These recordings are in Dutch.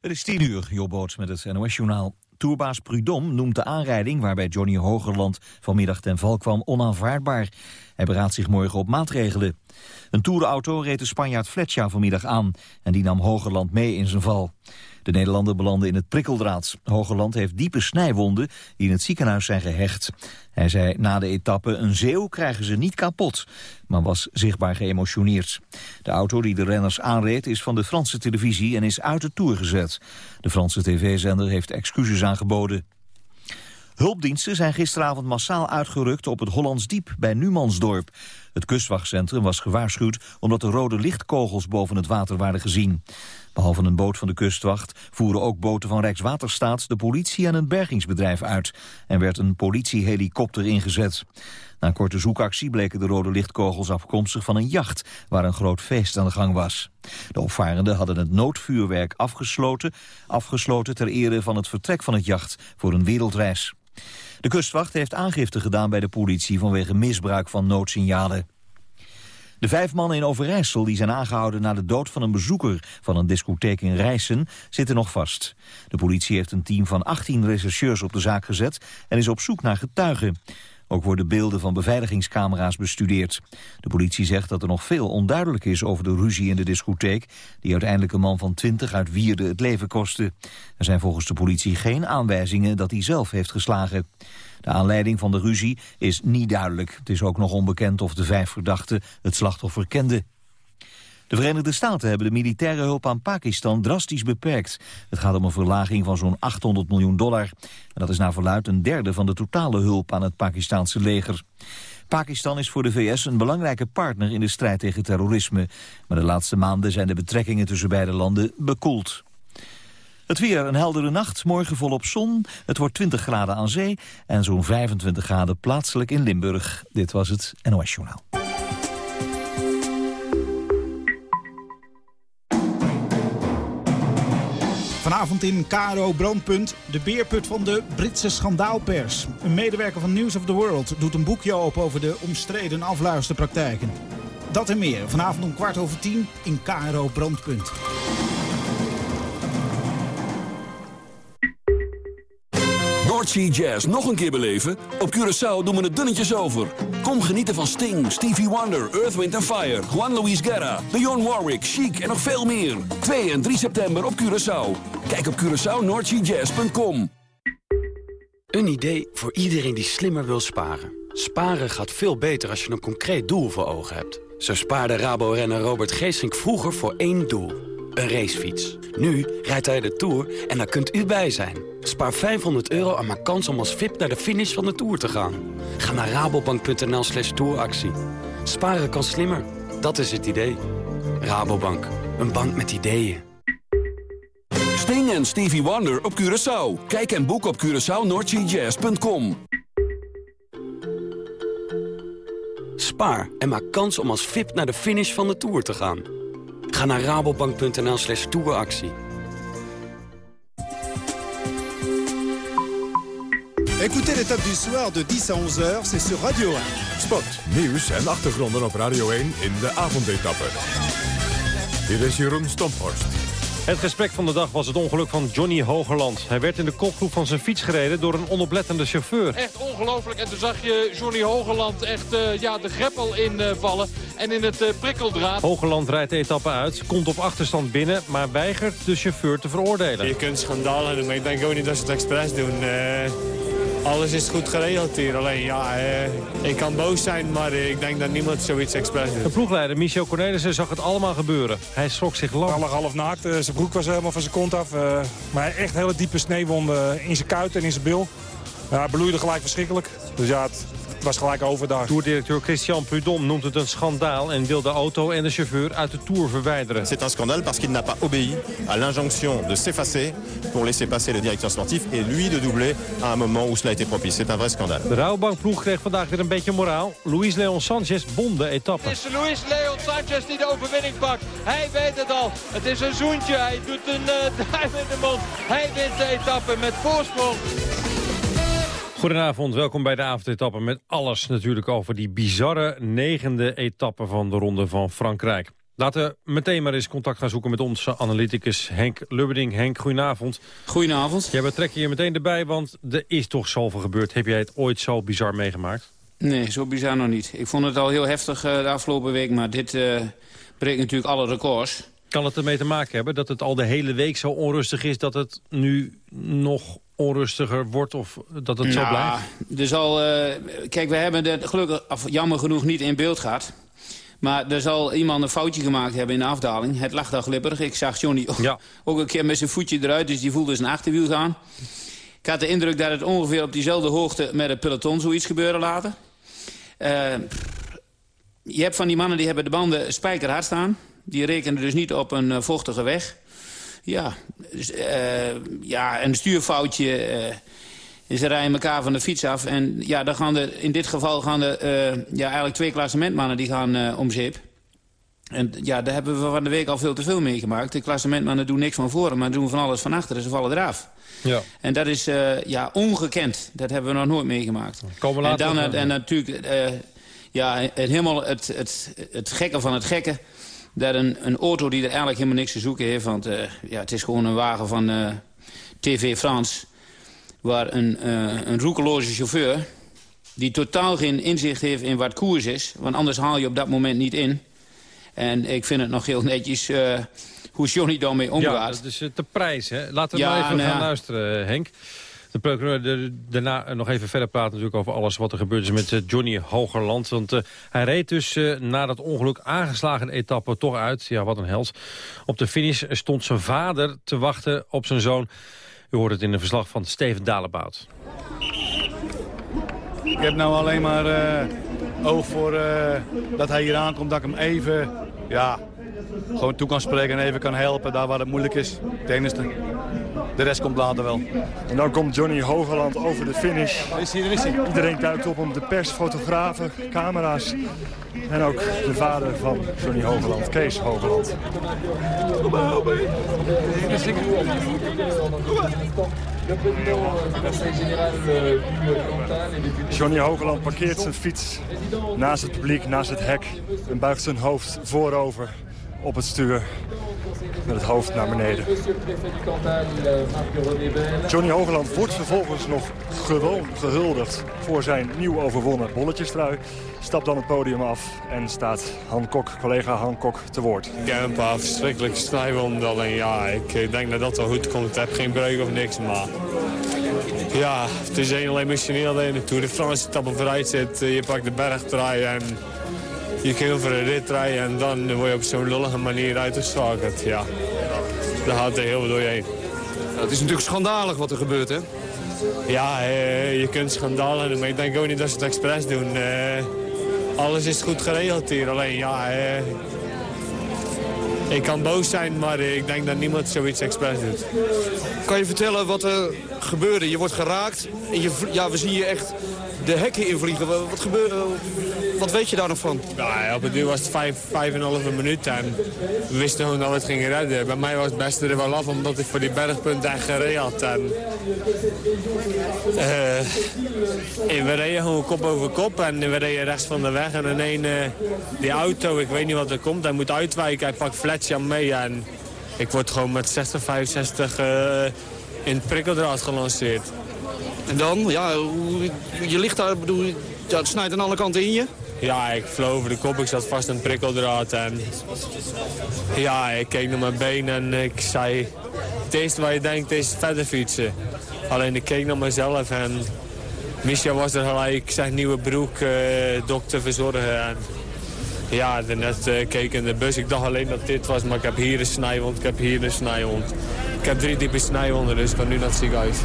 Het is tien uur, Jobboot met het NOS-journaal. Tourbaas Prudhomme noemt de aanrijding waarbij Johnny Hogerland vanmiddag ten val kwam onaanvaardbaar. Hij beraadt zich morgen op maatregelen. Een tourauto reed de Spanjaard Fletcher vanmiddag aan en die nam Hogerland mee in zijn val. De Nederlander belandde in het prikkeldraad. Hogerland heeft diepe snijwonden die in het ziekenhuis zijn gehecht. Hij zei na de etappe een zeeuw krijgen ze niet kapot, maar was zichtbaar geëmotioneerd. De auto die de renners aanreed is van de Franse televisie en is uit de Tour gezet. De Franse tv-zender heeft excuses aangeboden. Hulpdiensten zijn gisteravond massaal uitgerukt op het Hollands Diep bij Numansdorp. Het kustwachtcentrum was gewaarschuwd omdat de rode lichtkogels boven het water waren gezien. Behalve een boot van de kustwacht voeren ook boten van Rijkswaterstaat, de politie en een bergingsbedrijf uit. En werd een politiehelikopter ingezet. Na een korte zoekactie bleken de rode lichtkogels afkomstig van een jacht waar een groot feest aan de gang was. De opvarenden hadden het noodvuurwerk afgesloten, afgesloten ter ere van het vertrek van het jacht voor een wereldreis. De kustwacht heeft aangifte gedaan bij de politie vanwege misbruik van noodsignalen. De vijf mannen in Overijssel die zijn aangehouden na de dood van een bezoeker van een discotheek in Rijssen zitten nog vast. De politie heeft een team van 18 rechercheurs op de zaak gezet en is op zoek naar getuigen. Ook worden beelden van beveiligingscamera's bestudeerd. De politie zegt dat er nog veel onduidelijk is over de ruzie in de discotheek... die uiteindelijk een man van 20 uit Wierde het leven kostte. Er zijn volgens de politie geen aanwijzingen dat hij zelf heeft geslagen. De aanleiding van de ruzie is niet duidelijk. Het is ook nog onbekend of de vijf verdachten het slachtoffer kenden. De Verenigde Staten hebben de militaire hulp aan Pakistan drastisch beperkt. Het gaat om een verlaging van zo'n 800 miljoen dollar. En dat is naar verluid een derde van de totale hulp aan het Pakistanse leger. Pakistan is voor de VS een belangrijke partner in de strijd tegen terrorisme. Maar de laatste maanden zijn de betrekkingen tussen beide landen bekoeld. Het weer een heldere nacht, morgen volop zon. Het wordt 20 graden aan zee en zo'n 25 graden plaatselijk in Limburg. Dit was het NOS Journaal. Vanavond in KRO Brandpunt, de beerput van de Britse schandaalpers. Een medewerker van News of the World doet een boekje open over de omstreden afluisterpraktijken. Dat en meer vanavond om kwart over tien in KRO Brandpunt. Noordsea Jazz nog een keer beleven? Op Curaçao doen we het dunnetjes over. Kom genieten van Sting, Stevie Wonder, Earth, Wind Fire... Juan Luis Guerra, Dionne Warwick, Chic en nog veel meer. 2 en 3 september op Curaçao. Kijk op CuraçaoNoordseaJazz.com. Een idee voor iedereen die slimmer wil sparen. Sparen gaat veel beter als je een concreet doel voor ogen hebt. Zo spaarde Rabo-renner Robert Geesink vroeger voor één doel. Een racefiets. Nu rijdt hij de Tour en daar kunt u bij zijn. Spaar 500 euro en maak kans om als VIP naar de finish van de Tour te gaan. Ga naar rabobank.nl slash touractie. Sparen kan slimmer. Dat is het idee. Rabobank. Een bank met ideeën. Sting en Stevie Wonder op Curaçao. Kijk en boek op CuraçaoNoordseaJazz.com. Spaar en maak kans om als VIP naar de finish van de Tour te gaan. Ga naar rabobank.nl slash touractie. Écoutez l'étape du soir de 10 à 11h, c'est sur Radio 1. Sport, nieuws en achtergronden op Radio 1 in de avondetappe. Hier is Jeroen Stomphorst. Het gesprek van de dag was het ongeluk van Johnny Hogerland. Hij werd in de kopgroep van zijn fiets gereden door een onoplettende chauffeur. Echt ongelooflijk. En toen zag je Johnny Hogerland echt uh, ja, de greppel invallen. Uh, en in het uh, prikkeldraad. Hogerland rijdt de etappe uit, komt op achterstand binnen... maar weigert de chauffeur te veroordelen. Je kunt schandalen doen, maar ik denk ook niet dat ze het expres doen. Alles is goed geregeld hier. Alleen ja, ik kan boos zijn, maar ik denk dat niemand zoiets expres doet. De ploegleider Michel Cornelissen zag het allemaal gebeuren. Hij schrok zich lang. Alle half naakt, zijn broek was helemaal van zijn kont af. maar echt hele diepe sneeuwwonden in zijn kuit en in zijn bil. Ja, hij bloeide gelijk verschrikkelijk. Dus ja, het, het was gelijk overdag. Tourdirecteur Christian Prudhomme noemt het een schandaal... en wil de auto en de chauffeur uit de Tour verwijderen. C'est un scandale parce qu'il n'a pas obéi à l'injonction de s'effacer... pour laisser passer le directeur sportif... et lui de doubler à un moment où cela a été propice. C'est un vrai scandale. De rouwbankploeg kreeg vandaag weer een beetje moraal. Luis Leon Sanchez won de etappe. Het is Luis Leon Sanchez die de overwinning pakt. Hij weet het al. Het is een zoentje. Hij doet een uh, duim in de mond. Hij wint de etappe met voorsprong. Goedenavond, welkom bij de avondetappe met alles natuurlijk over die bizarre negende etappe van de Ronde van Frankrijk. Laten we meteen maar eens contact gaan zoeken met onze analyticus Henk Lubberding. Henk, goedenavond. Goedenavond. Jij betrek je meteen erbij, want er is toch zoveel gebeurd. Heb jij het ooit zo bizar meegemaakt? Nee, zo bizar nog niet. Ik vond het al heel heftig uh, de afgelopen week, maar dit uh, breekt natuurlijk alle records. Kan het ermee te maken hebben dat het al de hele week zo onrustig is... dat het nu nog onrustiger wordt of dat het zo nou, blijft? Dus al, uh, kijk, we hebben het gelukkig, of jammer genoeg, niet in beeld gehad. Maar er zal iemand een foutje gemaakt hebben in de afdaling. Het lag daar glibberig. Ik zag Johnny ook, ja. ook een keer met zijn voetje eruit, dus die voelde zijn achterwiel gaan. Ik had de indruk dat het ongeveer op diezelfde hoogte met het peloton zoiets gebeuren later. Uh, je hebt van die mannen die hebben de banden spijkerhard staan. Die rekenen dus niet op een uh, vochtige weg. Ja, dus, uh, ja een stuurfoutje. Uh, ze rijden elkaar van de fiets af. En ja, dan gaan er, in dit geval gaan er ja, eigenlijk twee klassementmannen die gaan om zeep. En ja, daar hebben we van de week al veel te veel meegemaakt. De klassementmannen doen niks van voren, maar doen van alles van achteren. Ze vallen eraf. Ja. En dat is ja, ongekend. Dat hebben we nog nooit meegemaakt. Komen en, dan, en natuurlijk ja, helemaal het, het, het gekke van het gekke dat een, een auto die er eigenlijk helemaal niks te zoeken heeft... want uh, ja, het is gewoon een wagen van uh, TV France... waar een, uh, een roekeloze chauffeur... die totaal geen inzicht heeft in wat koers is... want anders haal je op dat moment niet in. En ik vind het nog heel netjes hoe Johnny daarmee omgaat. Ja, dat is de prijs, hè? Laten we Ja, maar even nou gaan luisteren, Henk. De procureur de- daarna nog even verder praten natuurlijk over alles wat er gebeurd is met eh, Johnny Hogerland. Want eh, hij reed dus eh, na dat ongeluk aangeslagen etappe toch uit. Ja, wat een held. Op de finish stond zijn vader te wachten op zijn zoon. U hoort het in een verslag van Steven Dalebout. Ik heb nou alleen maar oog voor dat hij hier aankomt, dat ik hem even ja, gewoon toe kan spreken en even kan helpen daar waar het moeilijk is. Het enige. De rest komt later wel. En dan komt Johnny Hogerland over de finish. Is hij, is hij. Iedereen duikt op om de pers, fotografen, camera's. En ook de vader van Johnny Hogerland, Kees Hogerland. Johnny Hogerland parkeert zijn fiets naast het publiek, naast het hek. En buigt zijn hoofd voorover op het stuur. Met het hoofd naar beneden. Johnny Hogerland wordt vervolgens nog gewoon gehuldigd voor zijn nieuw overwonnen bolletjestrui. Stapt dan het podium af en staat Han Kok, collega Han Kok te woord. Ik heb een paar verschrikkelijke. Alleen ja, ik eh, denk dat dat wel goed komt. Ik heb geen breuk of niks, maar... Ja, het is heel emotioneel in de Tour de France etappe vooruit zit. Eh, Je pakt de bergtrui en je kunt over een rit rijden. En dan word je op zo'n lullige manier uitgeschakeld. Ja, daar gaat er heel veel door je heen. Het is natuurlijk schandalig wat er gebeurt, hè? Ja, eh, je kunt schandalen doen, maar ik denk ook niet dat ze het expres doen. Eh, alles is goed geregeld hier, alleen ja... eh, ik kan boos zijn, maar ik denk dat niemand zoiets expres doet. Kan je vertellen wat er gebeurde? Je wordt geraakt en je, ja, we zien je echt de hekken invliegen. Wat, wat, gebeurde, wat weet je daar nog van? Ja, op het duur was het vijf, vijf en een halve minuut en we wisten gewoon dat we het gingen redden. Bij mij was het beste er wel af, omdat ik voor die bergpunt echt gereden had. En, eh, en we reden gewoon kop over kop en we reden rechts van de weg. En in één, eh, die auto, ik weet niet wat er komt, hij moet uitwijken. Hij pakt Fletcher mee en ik word gewoon met 60, 65 eh, in het prikkeldraad gelanceerd. En dan, ja, je ligt daar, bedoel, ja, het snijdt aan alle kanten in je. Ja, ik vloog over de kop, ik zat vast aan het prikkeldraad en ja, ik keek naar mijn been en ik zei, het eerste wat je denkt is verder fietsen. Alleen ik keek naar mezelf en Misha was er gelijk, zeg nieuwe broek, eh, dokter verzorgen. En ja, daarnet eh, keek in de bus, ik dacht alleen dat dit was, maar ik heb hier een snijwond, ik heb hier een snijwond. Ik heb drie diepe snijwonden, dus ik kan nu naar het ziekenhuis.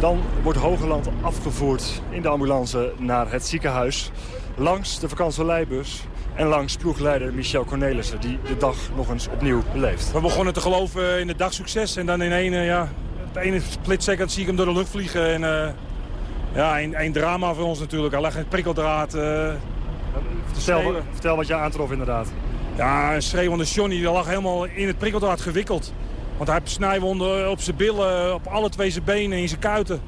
Dan wordt Hogerland afgevoerd in de ambulance naar het ziekenhuis. Langs de vakantieeleibus en langs ploegleider Michel Cornelissen... die de dag nog eens opnieuw beleeft. We begonnen te geloven in het dagsucces. En dan in één, eh, ja, de ene split second zie ik hem door de lucht vliegen. En, eh, ja, een, een drama voor ons natuurlijk. Hij lag het prikkeldraad. eh, Vertel, schreeuwen. vertel wat je aantrof inderdaad. Ja, een schreeuwende Johnny die lag helemaal in het prikkeldraad gewikkeld. Want hij heeft snijwonden op zijn billen, op alle twee zijn benen, in zijn kuiten.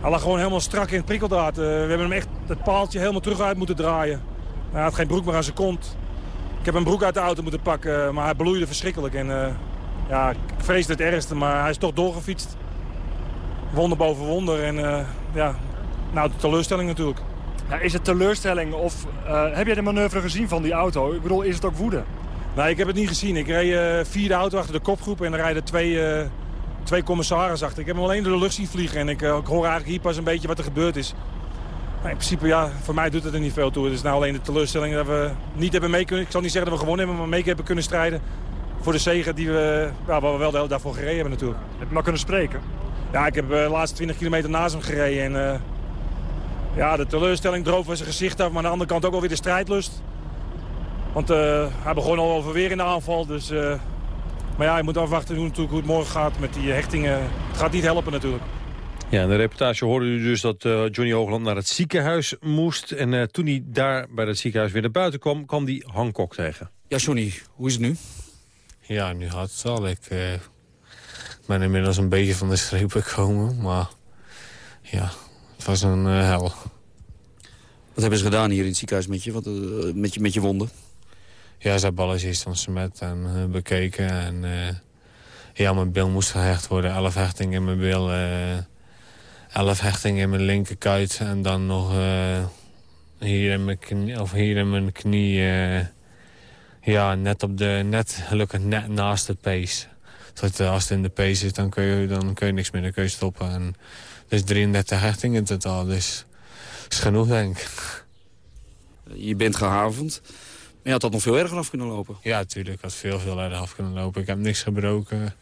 Hij lag gewoon helemaal strak in het prikkeldraad. Eh, we hebben hem echt het paaltje helemaal terug uit moeten draaien. Hij had geen broek meer aan zijn kont. Ik heb een broek uit de auto moeten pakken, maar hij bloeide verschrikkelijk. En uh, ja, ik vreesde het ergste, maar hij is toch doorgefietst. Wonder boven wonder en ja, nou de teleurstelling natuurlijk. Ja, is het teleurstelling of heb jij de manoeuvre gezien van die auto? Ik bedoel, is het ook woede? Nee, ik heb het niet gezien. Ik reed uh, vierde auto achter de kopgroep en er rijden twee, uh, twee commissarissen achter. Ik heb hem alleen door de lucht zien vliegen en ik, uh, ik hoor eigenlijk hier pas een beetje wat er gebeurd is. Maar in principe, ja, voor mij doet het er niet veel toe. Het is nou alleen de teleurstelling dat we niet hebben mee kunnen... Ik zal niet zeggen dat we gewonnen hebben, maar mee hebben kunnen strijden... voor de zegen die we, ja, waar we wel de daarvoor gereden hebben natuurlijk. Heb je maar kunnen spreken? Ja, ik heb de laatste 20 kilometer naast hem gereden. En, ja, de teleurstelling droog van zijn gezicht af, maar aan de andere kant ook alweer de strijdlust. Want uh, hij begon al over weer in de aanval. Dus, uh, maar ja, je moet afwachten hoe, hoe het morgen gaat met die hechtingen. Het gaat niet helpen natuurlijk. Ja, in de reportage hoorde u dus dat uh, Johnny Hoogland naar het ziekenhuis moest. En toen hij daar bij het ziekenhuis weer naar buiten kwam, kwam hij Hancock tegen. Ja, Johnny, hoe is het nu? Ja, nu gaat het al. Ik ben inmiddels een beetje van de streep gekomen. Maar ja, het was een hel. Wat hebben ze gedaan hier in het ziekenhuis met je, Wat, met je, met je wonden? Ja, ze hebben alles eerst cement en uh, bekeken. En uh, ja, mijn bil moest gehecht worden. Elf hechtingen in mijn bil. Uh, elf hechtingen in mijn linkerkuit. En dan nog hier, in mijn knie, of hier in mijn knie. ja, net op de, net, gelukkig net naast de pees. Dat als het in de pees zit, dan kun je, dan kun je niks meer. Dan kun je stoppen. En, dus 33 hechtingen in totaal. Dus is genoeg, denk ik. Je bent gehavend. Je had dat nog veel erger af kunnen lopen. Ja, natuurlijk. Ik had veel, veel erger af kunnen lopen. Ik heb niks gebroken.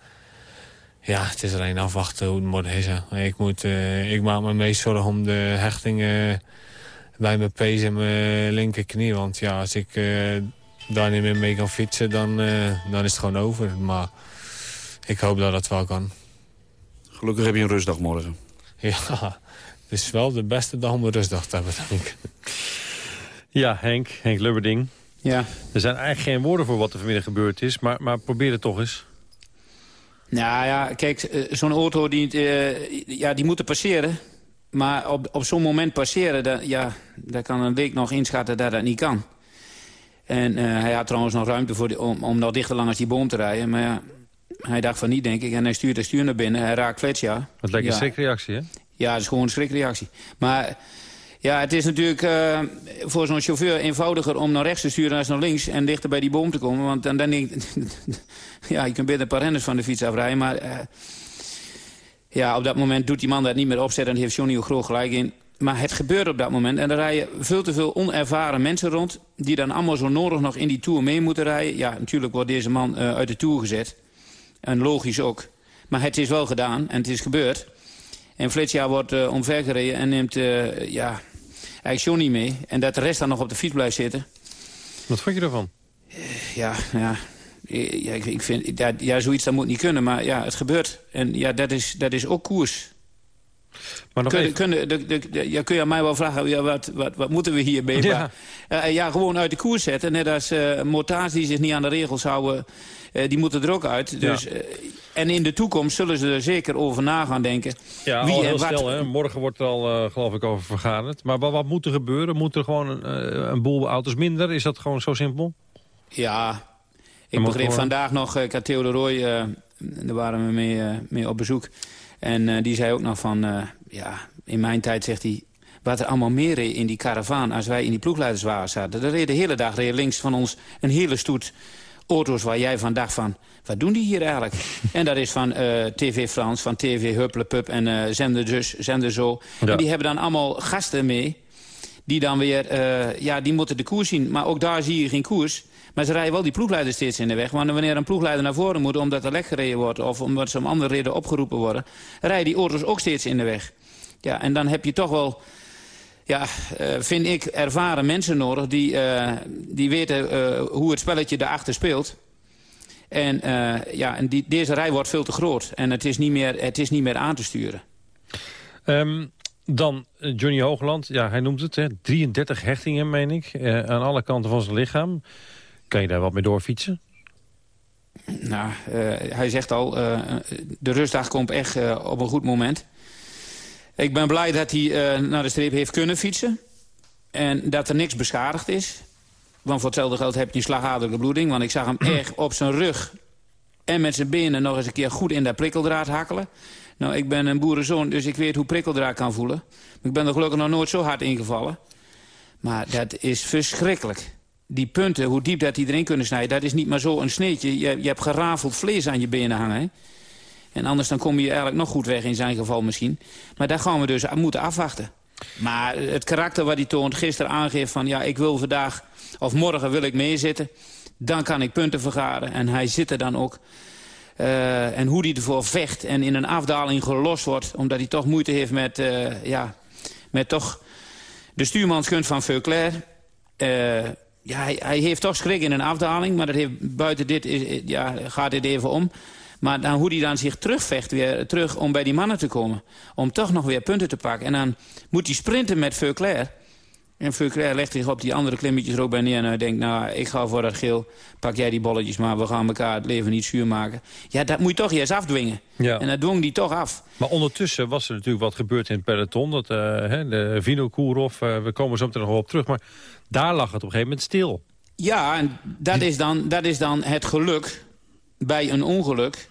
Ja, het is alleen afwachten hoe het morgen is. Ik, moet, uh, ik maak me meest zorgen om de hechtingen bij mijn pees en mijn linkerknie. Want ja, als ik uh, daar niet meer mee kan fietsen, dan, uh, dan is het gewoon over. Maar ik hoop dat dat wel kan. Gelukkig heb je een rustdag morgen. Ja, het is wel de beste dag om een rustdag te hebben, denk ik. Ja, Henk, Henk Lubberding. Ja. Er zijn eigenlijk geen woorden voor wat er vanmiddag gebeurd is, maar, maar probeer het toch eens. Nou ja, kijk, zo'n auto die, uh, ja, die moet passeren. Maar op, op zo'n moment passeren, dat, ja, daar kan een week nog inschatten dat dat niet kan. En uh, hij had trouwens nog ruimte voor die, om, om nog dichter langs die boom te rijden. Maar ja, hij dacht van niet, denk ik. En hij stuurt de stuur naar binnen. Hij raakt Fletcher. Het lijkt ja. een schrikreactie, hè? Ja, het is gewoon een schrikreactie. Maar ja, het is natuurlijk uh, voor zo'n chauffeur eenvoudiger om naar rechts te sturen dan naar links... en dichter bij die boom te komen. Want dan, denk ik... ja, je kunt beter een paar renners van de fiets afrijden, maar... Uh, ja, op dat moment doet die man dat niet meer opzetten... en heeft Johnny ook groot gelijk in. Maar het gebeurt op dat moment. En er rijden veel te veel onervaren mensen rond... die dan allemaal zo nodig nog in die Tour mee moeten rijden. Ja, natuurlijk wordt deze man uh, uit de Tour gezet. En logisch ook. Maar het is wel gedaan en het is gebeurd. En Fletcher wordt uh, omvergereden en neemt ja, eigenlijk Johnny mee. En dat de rest dan nog op de fiets blijft zitten. Wat vond je ervan? Uh, ja, ja, ja, ik, vind, ja, ja, zoiets dat moet niet kunnen. Maar ja, het gebeurt. En ja, dat is, dat is ook koers. Maar nog kun, even... kun, de, de, de, ja, kun je aan mij wel vragen, ja, wat, wat, wat moeten we hiermee? Ja. Maar, ja, gewoon uit de koers zetten. Net als uh, motards die zich niet aan de regels houden, uh, die moeten er ook uit. Dus, ja. En in de toekomst zullen ze er zeker over na gaan denken. Ja, wie al heel wat. snel. Hè? Morgen wordt er al, geloof ik, over vergaderd. Maar wat, wat moet er gebeuren? Moet er gewoon een, een boel auto's minder? Is dat gewoon zo simpel? Ja, ik begreep vandaag nog, ik had Theo de Roy, daar waren we mee, mee op bezoek. En uh, die zei ook nog van, ja, in mijn tijd zegt hij... wat er allemaal meer reed in die karavaan als wij in die ploegleiderswagen zaten. Er reed de hele dag reed links van ons een hele stoet auto's waar jij van dacht van... wat doen die hier eigenlijk? en dat is van uh, TV Frans, van TV Hupplepup en uh, Zender Dus, Zender Zo. Ja. En die hebben dan allemaal gasten mee... die dan weer, uh, ja, die moeten de koers zien. Maar ook daar zie je geen koers... Maar ze rijden wel die ploegleiders steeds in de weg. Want wanneer een ploegleider naar voren moet omdat er lek gereden wordt... of omdat ze om andere reden opgeroepen worden... rijden die auto's ook steeds in de weg. Ja, en dan heb je toch wel, ja, uh, vind ik, ervaren mensen nodig... die, uh, die weten hoe het spelletje daarachter speelt. En, ja, en die, deze rij wordt veel te groot. En het is niet meer, het is niet meer aan te sturen. Um, dan Johnny Hoogland. Ja, hij noemt het, hè, 33 hechtingen, meen ik. aan alle kanten van zijn lichaam. Kan je daar wat mee doorfietsen? Nou, uh, hij zegt al, uh, de rustdag komt echt uh, op een goed moment. Ik ben blij dat hij naar de streep heeft kunnen fietsen. En dat er niks beschadigd is. Want voor hetzelfde geld heb je een slagadelijke bloeding. Want ik zag hem echt op zijn rug en met zijn benen nog eens een keer goed in dat prikkeldraad hakkelen. Nou, ik ben een boerenzoon, dus ik weet hoe prikkeldraad kan voelen. Ik ben er gelukkig nog nooit zo hard ingevallen. Maar dat is verschrikkelijk. Die punten, hoe diep dat die erin kunnen snijden... dat is niet maar zo een sneetje. Je, je hebt gerafeld vlees aan je benen hangen. Hè? En anders dan kom je eigenlijk nog goed weg in zijn geval misschien. Maar daar gaan we dus moeten afwachten. Maar het karakter wat hij toont gisteren aangeeft van... ja, ik wil vandaag of morgen wil ik meezitten... dan kan ik punten vergaren. En hij zit er dan ook. Uh, en hoe hij ervoor vecht en in een afdaling gelost wordt... omdat hij toch moeite heeft met, uh, ja, met toch de stuurmanskunst van Veuclair... Uh, ja, hij, heeft toch schrik in een afdaling, maar heeft, buiten dit is, ja, gaat dit even om. Maar dan, hoe hij dan zich terugvecht weer terug om bij die mannen te komen. Om toch nog weer punten te pakken. En dan moet hij sprinten met Veuclair. En Veuclair legt zich op die andere klimmetjes er ook bij neer. En hij denkt, nou, ik ga voor dat geel. Pak jij die bolletjes maar, we gaan elkaar het leven niet zuur maken. Ja, dat moet je toch eerst afdwingen. Ja. En dat dwong die toch af. Maar ondertussen was er natuurlijk wat gebeurd in het peloton. Dat, uh, de Vino Kourov, uh, we komen zo meteen nog wel op terug. Maar daar lag het op een gegeven moment stil. Ja, en dat is dan, dat is dan het geluk bij een ongeluk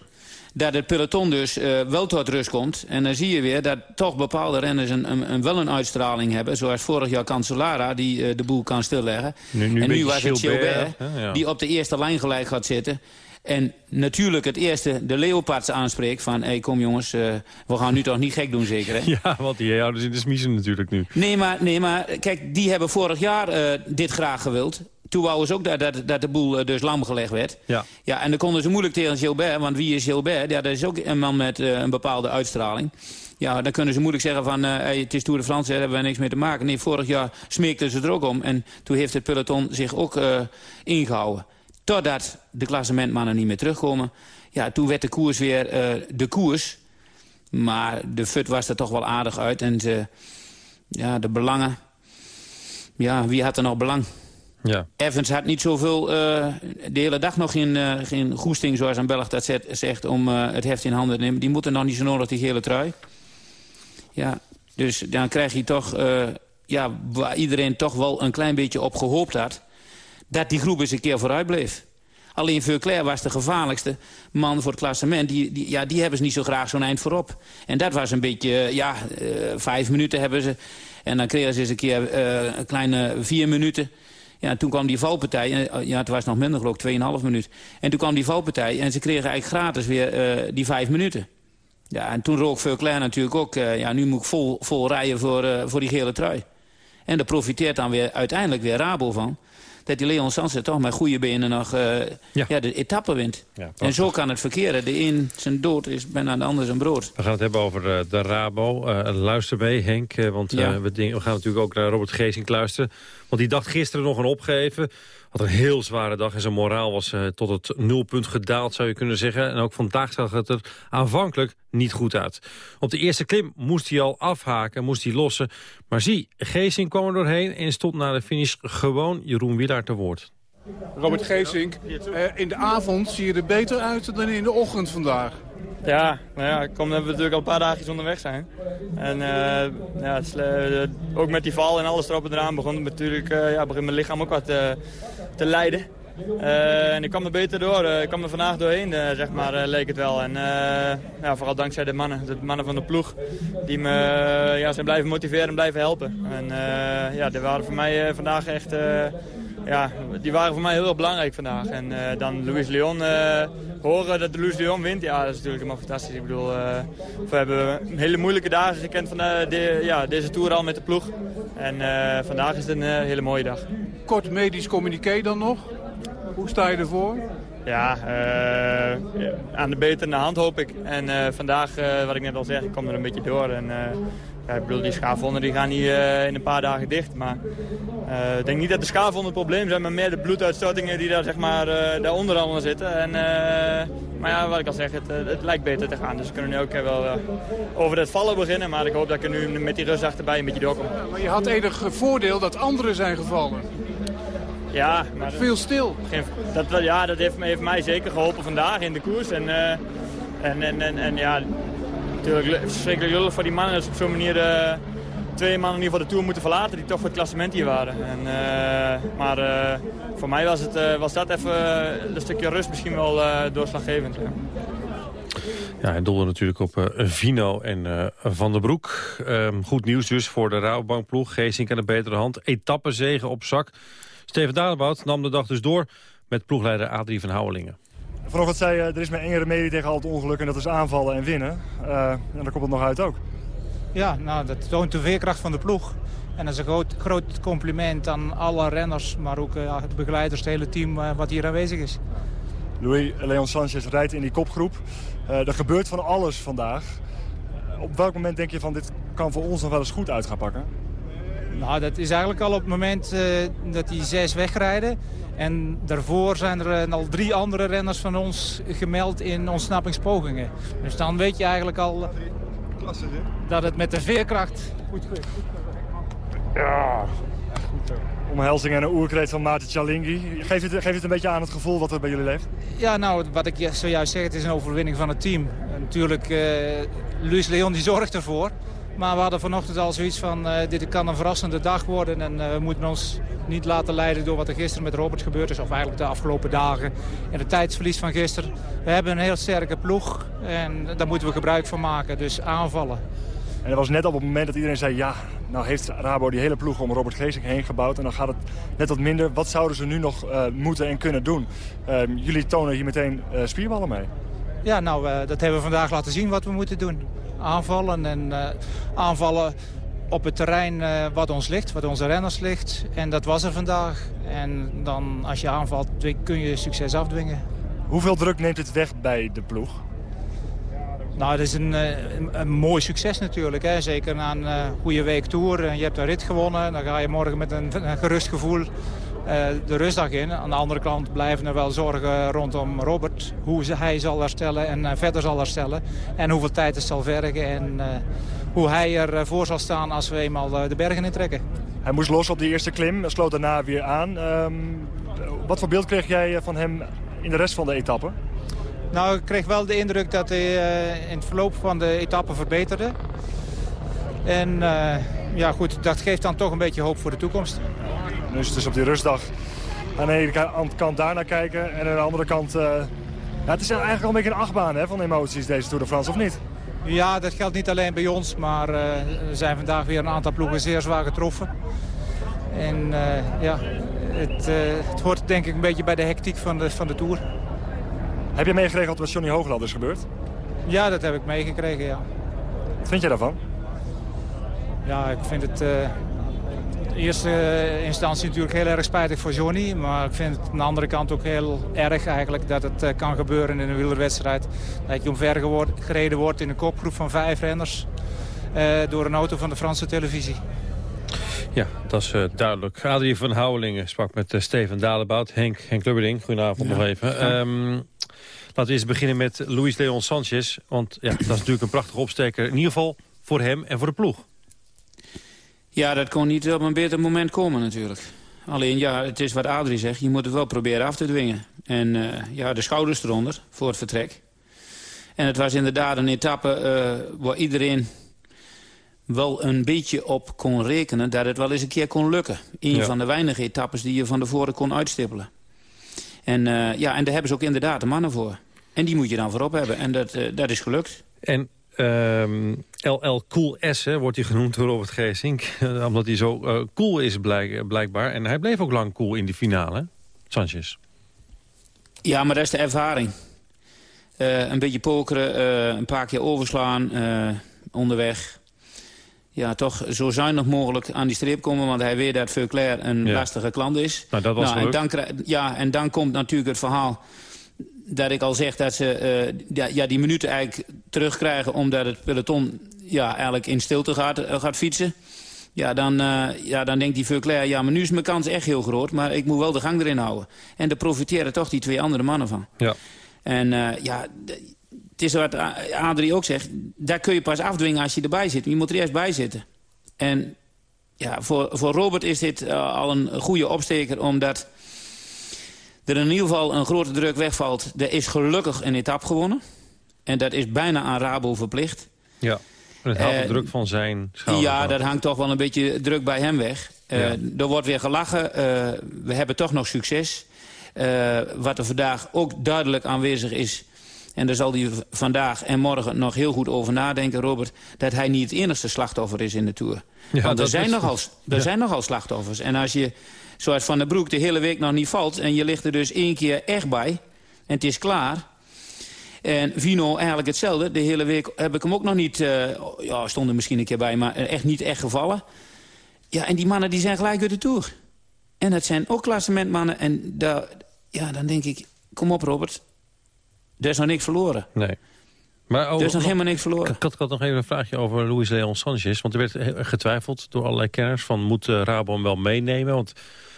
dat het peloton dus uh, wel tot rust komt. En dan zie je weer dat toch bepaalde renners een, een, een wel een uitstraling hebben. Zoals vorig jaar Cancellara, die uh, de boel kan stilleggen. Nu, nu en nu was het Gilbert, ja. die op de eerste lijn gelijk gaat zitten. En natuurlijk het eerste de Leopards aanspreekt van... hé, hey, kom jongens, uh, we gaan nu toch niet gek doen zeker, hè? Ja, want die houden ze in de smiezen natuurlijk nu. Nee, maar, nee, maar kijk, die hebben vorig jaar uh, dit graag gewild. Toen wouden ze ook dat, dat, dat de boel uh, dus lam gelegd werd. Ja. ja, en dan konden ze moeilijk tegen Gilbert. Want wie is Gilbert? Ja, dat is ook een man met uh, een bepaalde uitstraling. Ja, dan kunnen ze moeilijk zeggen van... Uh, hey, het is Tour de France, daar hebben we niks mee te maken. Nee, vorig jaar smeekten ze er ook om. En toen heeft het peloton zich ook uh, ingehouden. Totdat de klassementmannen niet meer terugkomen. Ja, toen werd de koers weer de koers. Maar de fut was er toch wel aardig uit. En ze, ja, de belangen... Ja, wie had er nog belang? Ja. Evans had niet zoveel, uh, de hele dag nog geen, uh, geen goesting, zoals een Belg dat zegt, om uh, het heft in handen te nemen. Die moeten nog niet zo nodig, die gele trui. Ja, dus dan krijg je toch, ja, waar iedereen toch wel een klein beetje op gehoopt had, dat die groep eens een keer vooruit bleef. Alleen Veuclair was de gevaarlijkste man voor het klassement. Die, die, ja, die hebben ze niet zo graag zo'n eind voorop. En dat was een beetje, ja, vijf minuten hebben ze. En dan kregen ze eens een keer een kleine vier minuten. Ja, toen kwam die valpartij. Ja, het was nog minder geloof ik, 2,5 minuut. En toen kwam die valpartij en ze kregen eigenlijk gratis weer uh, die vijf minuten. Ja, en toen rook Veuclair natuurlijk ook... Uh, ja, nu moet ik vol, vol rijden voor, voor die gele trui. En daar profiteert dan weer uiteindelijk weer Rabo van. Dat die Leon Sansen toch met goede benen nog ja. ja. de etappe wint. Ja, en zo kan het verkeren. De een zijn dood is bijna de ander zijn brood. We gaan het hebben over uh, de Rabo. Uh, luister mee, Henk. Want ja. we, we, gaan natuurlijk ook naar Robert Geesink luisteren. Want die dacht gisteren nog een opgeven. Had een heel zware dag en zijn moraal was tot het nulpunt gedaald, zou je kunnen zeggen. En ook vandaag zag het er aanvankelijk niet goed uit. Op de eerste klim moest hij al afhaken, moest hij lossen. Maar zie, Geesink kwam er doorheen en stond na de finish gewoon Jeroen Wielaar te woord. Robert Geesink, in de avond zie je er beter uit dan in de ochtend vandaag. Ja, nou ja, ik kom dat we natuurlijk al een paar dagjes onderweg zijn. En uh, ja, uh, ook met die val en alles erop en eraan begon, natuurlijk, ja, begint mijn lichaam ook wat te lijden. en ik kwam er beter door. ik kwam er vandaag doorheen, zeg maar, leek het wel. En ja, vooral dankzij de mannen, de mannen van de ploeg, die me ja, zijn blijven motiveren en blijven helpen. En ja, die waren voor mij vandaag echt ja, die waren voor mij heel erg belangrijk vandaag. En uh, dan Luis Leon uh, horen dat Luis Leon wint, ja, dat is natuurlijk helemaal fantastisch. Ik bedoel, uh, we hebben hele moeilijke dagen gekend van de, ja, deze Tour al met de ploeg. En vandaag is het een hele mooie dag. Kort medisch communiqué dan nog. Hoe sta je ervoor? Ja, aan de beter de hand hoop ik. En vandaag, wat ik net al zeg, ik kom er een beetje door. En, ja, ik bedoel, die schaafwonden die gaan niet uh, in een paar dagen dicht. Maar uh, ik denk niet dat de schaafwonden het probleem zijn, maar meer de bloeduitstotingen die daar, zeg maar, uh, daaronder allemaal zitten. En, maar ja, wat ik al zeg, het, het, lijkt beter te gaan. Dus we kunnen nu ook wel over het vallen beginnen. Maar ik hoop dat ik er nu met die rust achterbij een beetje doorkom. Ja, maar je had enig voordeel dat anderen zijn gevallen. Ja, maar veel stil. Dat, ja, dat heeft, heeft mij zeker geholpen vandaag in de koers. En, en, en, en, en ja, natuurlijk verschrikkelijk lullig voor die mannen dat op zo'n manier uh, twee mannen in ieder geval de Tour moeten verlaten die toch voor het klassement hier waren. En, maar voor mij was, het, was dat even een stukje rust misschien wel doorslaggevend. Ja. Ja, hij doelde natuurlijk op Vino en Van der Broek. Um, goed nieuws dus voor de Rabobankploeg. Geesink aan de betere hand. Etappenzegen op zak. Steven Dalebout nam de dag dus door met ploegleider Adrie van Houwelingen. Vanochtend zei uh, er is maar één remedie tegen al het ongeluk en dat is aanvallen en winnen. en daar komt het nog uit ook. Ja, nou, dat toont de veerkracht van de ploeg. En dat is een groot, groot compliment aan alle renners, maar ook de begeleiders, het hele team wat hier aanwezig is. Louis Leon Sanchez rijdt in die kopgroep. Uh, er gebeurt van alles vandaag. Op welk moment denk je van dit kan voor ons nog wel eens goed uit gaan pakken? Nou, dat is eigenlijk al op het moment uh, dat die zes wegrijden. En daarvoor zijn er uh, al drie andere renners van ons gemeld in ontsnappingspogingen. Dus dan weet je eigenlijk al Klasse, dat het met de veerkracht goed gaat. Ja, goed zo omhelzing en een oerkreet van Maarten Chalingi. Geeft het, geeft het een beetje aan het gevoel wat er bij jullie leeft? Ja, nou, wat ik zojuist zeg, het is een overwinning van het team. En natuurlijk, uh, Luis Leon die zorgt ervoor. Maar we hadden vanochtend al zoiets van, uh, dit kan een verrassende dag worden. En uh, we moeten ons niet laten leiden door wat er gisteren met Robert gebeurd is. Of eigenlijk de afgelopen dagen. En het tijdsverlies van gisteren. We hebben een heel sterke ploeg. En daar moeten we gebruik van maken. Dus aanvallen. En dat was net op het moment dat iedereen zei... ja, nou heeft Rabo die hele ploeg om Robert Geesink heen gebouwd... en dan gaat het net wat minder. Wat zouden ze nu nog uh, moeten en kunnen doen? Uh, jullie tonen hier meteen uh, spierballen mee. Ja, nou, dat hebben we vandaag laten zien wat we moeten doen. Aanvallen en aanvallen op het terrein wat ons ligt, wat onze renners ligt. En dat was er vandaag. En dan, als je aanvalt, kun je succes afdwingen. Hoeveel druk neemt het weg bij de ploeg? Nou, dat is een, een, een, mooi succes natuurlijk. Hè. Zeker na een uh, goede week tour. Je hebt een rit gewonnen. Dan ga je morgen met een, een gerust gevoel de rustdag in. Aan de andere kant blijven er wel zorgen rondom Robert. Hoe hij zal herstellen en uh, verder zal herstellen. En hoeveel tijd het zal vergen. En hoe hij ervoor zal staan als we eenmaal de bergen intrekken. Hij moest los op die eerste klim. Sloot daarna weer aan. Um, wat voor beeld kreeg jij van hem in de rest van de etappe? Nou, ik kreeg wel de indruk dat hij uh, in het verloop van de etappe verbeterde. En uh, ja, goed, dat geeft dan toch een beetje hoop voor de toekomst. Dus het is op die rustdag aan de ene kant daar naar kijken en aan de andere kant... Uh, ja, het is eigenlijk al een beetje een achtbaan hè, van emoties deze Tour de France, of niet? Ja, dat geldt niet alleen bij ons, maar er zijn vandaag weer een aantal ploegen zeer zwaar getroffen. En ja, het, het hoort denk ik een beetje bij de hectiek van de, van de Tour. Heb je meegekregen wat met Johnny Hoogland is gebeurd? Ja, dat heb ik meegekregen, ja. Wat vind je daarvan? Ja, ik vind het eerste instantie natuurlijk heel erg spijtig voor Johnny. Maar ik vind het aan de andere kant ook heel erg eigenlijk dat het uh, kan gebeuren in een wielerwedstrijd. Dat je omver gereden wordt in een kopgroep van vijf renners uh, door een auto van de Franse televisie. Ja, dat is uh, duidelijk. Adrie van Houwelingen sprak met uh, Steven Dalebout. Henk, Henk Lubberding, goedenavond ja. nog even. Ja. Um, laten we eens beginnen met Luis Leon Sanchez. Want ja, dat is natuurlijk een prachtige opsteker. In ieder geval voor hem en voor de ploeg. Ja, dat kon niet op een beter moment komen natuurlijk. Alleen, ja, het is wat Adrie zegt. Je moet het wel proberen af te dwingen. En uh, ja, de schouders eronder voor het vertrek. En het was inderdaad een etappe uh, waar iedereen wel een beetje op kon rekenen dat het wel eens een keer kon lukken. Een ja. van de weinige etappes die je van tevoren kon uitstippelen. En, uh, ja, en daar hebben ze ook inderdaad de mannen voor. En die moet je dan voorop hebben. En dat, dat is gelukt. En um, LL Cool S hè, wordt hij genoemd door Robert Geesink. omdat hij zo uh, cool is blijk, blijkbaar. En hij bleef ook lang cool in die finale, Sanchez. Ja, maar dat is de ervaring. een beetje pokeren, een paar keer overslaan onderweg ja, toch zo zuinig mogelijk aan die streep komen. Want hij weet dat Veuclair een ja. lastige klant is. Nou, dat was nou, en dan, Ja, en dan komt natuurlijk het verhaal dat ik al zeg dat ze uh, ja, die minuten eigenlijk terugkrijgen... omdat het peloton ja, eigenlijk in stilte gaat, uh, gaat fietsen. Ja dan, uh, ja, dan denkt die Veuclair, ja, maar nu is mijn kans echt heel groot... maar ik moet wel de gang erin houden. En daar profiteren toch die twee andere mannen van. Ja. En ja, het is wat Adrie ook zegt, daar kun je pas afdwingen als je erbij zit. Je moet er eerst bij zitten. En ja, voor, voor Robert is dit al een goede opsteker, omdat er in ieder geval een grote druk wegvalt. Er is gelukkig een etappe gewonnen. En dat is bijna aan Rabo verplicht. Ja. het haalt de Eh, druk van zijn schouders Ja, dat hangt toch wel een beetje druk bij hem weg. Ja. Er wordt weer gelachen. Eh, we hebben toch nog succes. Wat er vandaag ook duidelijk aanwezig is... en daar zal hij vandaag en morgen nog heel goed over nadenken, Robert... dat hij niet het enigste slachtoffer is in de Tour. Ja, Want er, dat zijn nogal, er Ja. zijn nogal slachtoffers. En als je, zoals Van der Broek, de hele week nog niet valt... en je ligt er dus één keer echt bij en het is klaar... En Vino eigenlijk hetzelfde. De hele week heb ik hem ook nog niet... eh, ja, stond er misschien een keer bij, maar echt niet echt gevallen. Ja, en die mannen die zijn gelijk uit de Tour. En dat zijn ook klassementmannen. En daar, ja, dan denk ik, kom op Robert. Er is nog niks verloren. Nee. Maar Er is nog helemaal niks verloren. Ik had, ik had nog even een vraagje over Luis Leon Sanchez. Want er werd getwijfeld door allerlei kenners... van moet uh, Rabo hem wel meenemen? Want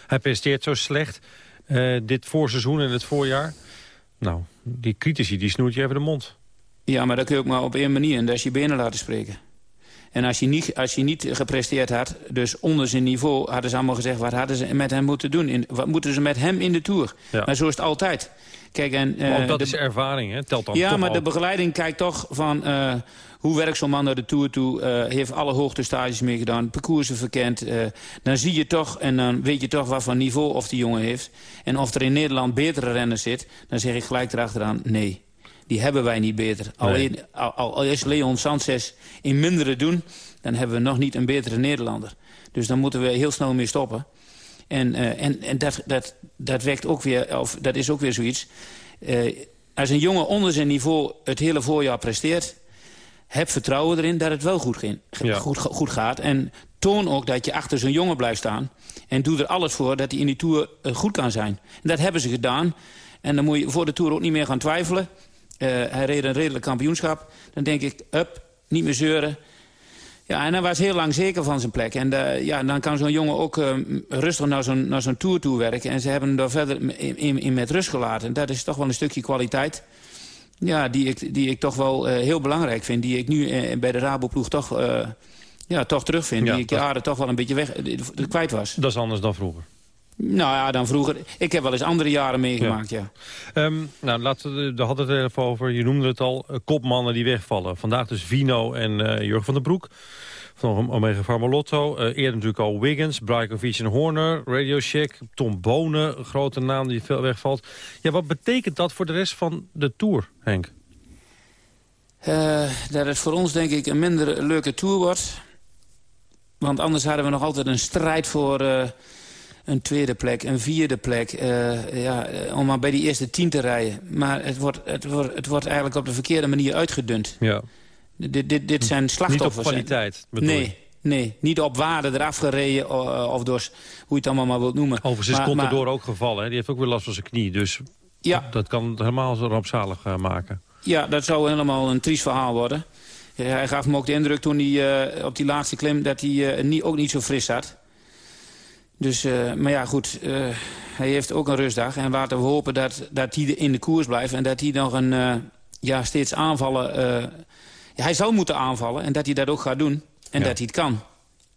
hij presteert zo slecht uh, dit voorseizoen en het voorjaar. Nou, die critici die snoert je even de mond. Ja, maar dat kun je ook maar op één manier. En dat is je benen laten spreken. En als hij, niet, als hij niet gepresteerd had, dus onder zijn niveau... hadden ze allemaal gezegd, wat hadden ze met hem moeten doen? In, wat moeten ze met hem in de Tour? Ja. Maar zo is het altijd. Kijk, en, uh, maar ook dat de, is ervaring, hè? Telt dan Ja, maar al. de begeleiding kijkt toch van... Uh, hoe werkt zo'n man naar de Tour toe? Uh, heeft alle hoogtestages meegedaan, parcoursen verkend. Uh, dan zie je toch en dan weet je toch wat voor niveau of die jongen heeft. En of er in Nederland betere renners zit, dan zeg ik gelijk erachteraan nee. Die hebben wij niet beter. Nee. Alleen, al, al is Leon Sanchez in mindere doen... dan hebben we nog niet een betere Nederlander. Dus dan moeten we heel snel mee stoppen. En, uh, en, en dat, dat, dat, wekt ook weer, of dat is ook weer zoiets. Uh, als een jongen onder zijn niveau het hele voorjaar presteert... heb vertrouwen erin dat het wel goed, ging, ja. goed, goed gaat. En toon ook dat je achter zo'n jongen blijft staan. En doe er alles voor dat hij in die Tour uh, goed kan zijn. En dat hebben ze gedaan. En dan moet je voor de Tour ook niet meer gaan twijfelen. Uh, hij reed een redelijk kampioenschap. Dan denk ik, up, niet meer zeuren. Ja, en hij was heel lang zeker van zijn plek. En uh, ja, dan kan zo'n jongen ook uh, rustig naar zo'n naar zo'n tour toe werken. En ze hebben hem daar verder in, in, in, met rust gelaten. En dat is toch wel een stukje kwaliteit. Ja, die ik, die ik toch wel uh, heel belangrijk vind. Die ik nu bij de Raboploeg toch, ja, toch terugvind. Ja, die ik jaren toch wel een beetje weg, kwijt was. Dat is anders dan vroeger. Nou ja, dan vroeger. Ik heb wel eens andere jaren meegemaakt, ja. ja. Um, nou, laten we, daar hadden we het even over. Je noemde het al, kopmannen die wegvallen. Vandaag dus Vino en uh, Jurgen van den Broek. Van Omega Pharmalotto. Uh, eerder natuurlijk al Wiggins, Brajkovic en Horner. Radio Shack, Tom Bonen, een grote naam die veel wegvalt. Ja, wat betekent dat voor de rest van de Tour, Henk? Uh, dat het voor ons denk ik een minder leuke Tour wordt. Want anders hadden we nog altijd een strijd voor... Uh, een tweede plek, een vierde plek. Uh, ja, om maar bij die eerste tien te rijden. Maar het wordt, het, wordt, het wordt eigenlijk op de verkeerde manier uitgedund. Ja. Dit, dit, dit zijn slachtoffers. Niet op kwaliteit, Nee, nee, niet op waarde eraf gereden. Of door, hoe je het allemaal maar wilt noemen. Overigens is Contador ook gevallen. Hè? Die heeft ook weer last van zijn knie. Dus ja. dat kan het helemaal zo rampzalig uh, maken. Ja, dat zou helemaal een triest verhaal worden. Hij gaf me ook de indruk toen hij uh, op die laatste klim... dat hij niet, ook niet zo fris zat. Dus, uh, maar ja, goed, hij heeft ook een rustdag. En laten we hopen dat, dat hij in de koers blijft. En dat hij nog een, ja, steeds aanvallen... Hij zal moeten aanvallen en dat hij dat ook gaat doen. En ja. dat hij het kan.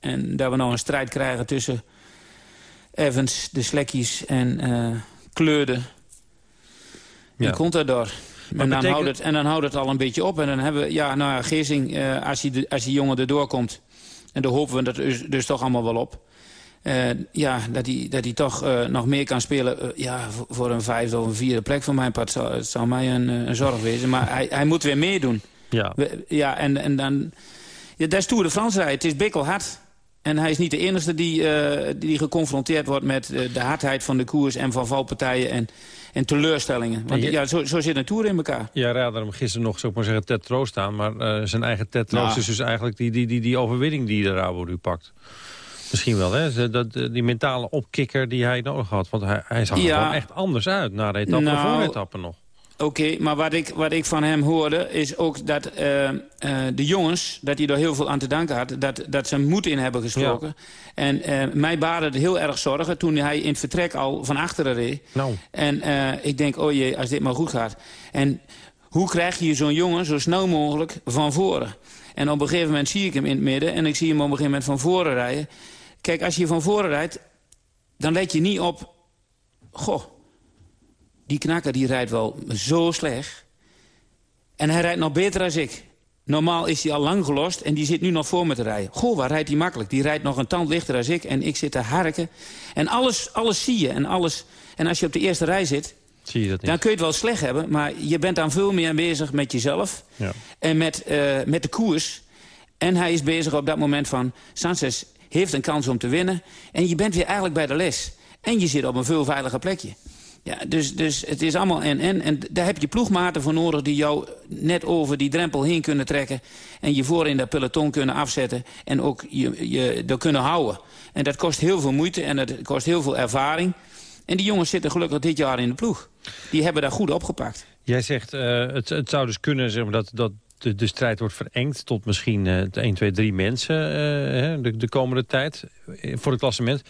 En dat we nou een strijd krijgen tussen Evans, de Slekkies en Kleurde. Ja. En komt daardoor. En dan, houdt het, en dan houdt het al een beetje op. En dan hebben we, ja, nou ja, Geersing, als, hij de, als die jongen erdoor komt... en daar hopen we dat dus, dus toch allemaal wel op... Uh, ja, dat hij, dat hij toch uh, nog meer kan spelen uh, ja, voor, voor een vijfde of een vierde plek van mijn part. Zou, het zou mij een, een, zorg wezen. Maar hij, hij moet weer meedoen. Ja. We, ja, en, en dan... Ja, dat is Tour de France rijden. Het is bikkelhard. En hij is niet de enige die, die geconfronteerd wordt met de hardheid van de koers... en van valpartijen en, en teleurstellingen. Want je, ja, zo, zo zit een Tour in elkaar. Ja, raadde hem gisteren nog, zou ik maar zeggen, Ted Troost aan. Maar zijn eigen Ted Troost Nou. is dus eigenlijk die, die, die, die overwinning die de Rabo nu pakt. Misschien wel, hè? Dat, die mentale opkikker die hij nodig had. Want hij, hij zag er Ja. gewoon echt anders uit na de etappe Nou, voor de etappe nog. Oké, maar wat ik, wat ik van hem hoorde is ook dat uh, uh, de jongens... dat hij er heel veel aan te danken had, dat, dat ze moed in hebben gesproken. En uh, mij baarde het heel erg zorgen toen hij in het vertrek al van achteren reed. Nou. En ik denk, oh jee, als dit maar goed gaat. En hoe krijg je zo'n jongen zo snel mogelijk van voren? En op een gegeven moment zie ik hem in het midden... en ik zie hem op een gegeven moment van voren rijden. Kijk, als je van voren rijdt, dan let je niet op... Goh, die knakker die rijdt wel zo slecht. En hij rijdt nog beter als ik. Normaal is hij al lang gelost en die zit nu nog voor me te rijden. Goh, waar rijdt hij makkelijk? Die rijdt nog een tand lichter als ik en ik zit te harken. En alles, alles zie je en alles... En als je op de eerste rij zit, Zie je dat niet? dan kun je het wel slecht hebben... maar je bent dan veel meer bezig met jezelf Ja. en met, eh, met de koers. En hij is bezig op dat moment van... Sanchez heeft een kans om te winnen. En je bent weer eigenlijk bij de les. En je zit op een veel veiliger plekje. Ja, dus, dus het is allemaal en en. En daar heb je ploegmaten voor nodig die jou net over die drempel heen kunnen trekken. En je voor in dat peloton kunnen afzetten. En ook je, je er kunnen houden. En dat kost heel veel moeite en dat kost heel veel ervaring. En die jongens zitten gelukkig dit jaar in de ploeg. Die hebben daar goed opgepakt. Jij zegt, eh, het, het zou dus kunnen zeg maar, dat, dat de, de strijd wordt verengd... tot misschien eh 1, 2, 3 mensen eh, de, de komende tijd eh, voor het klassement.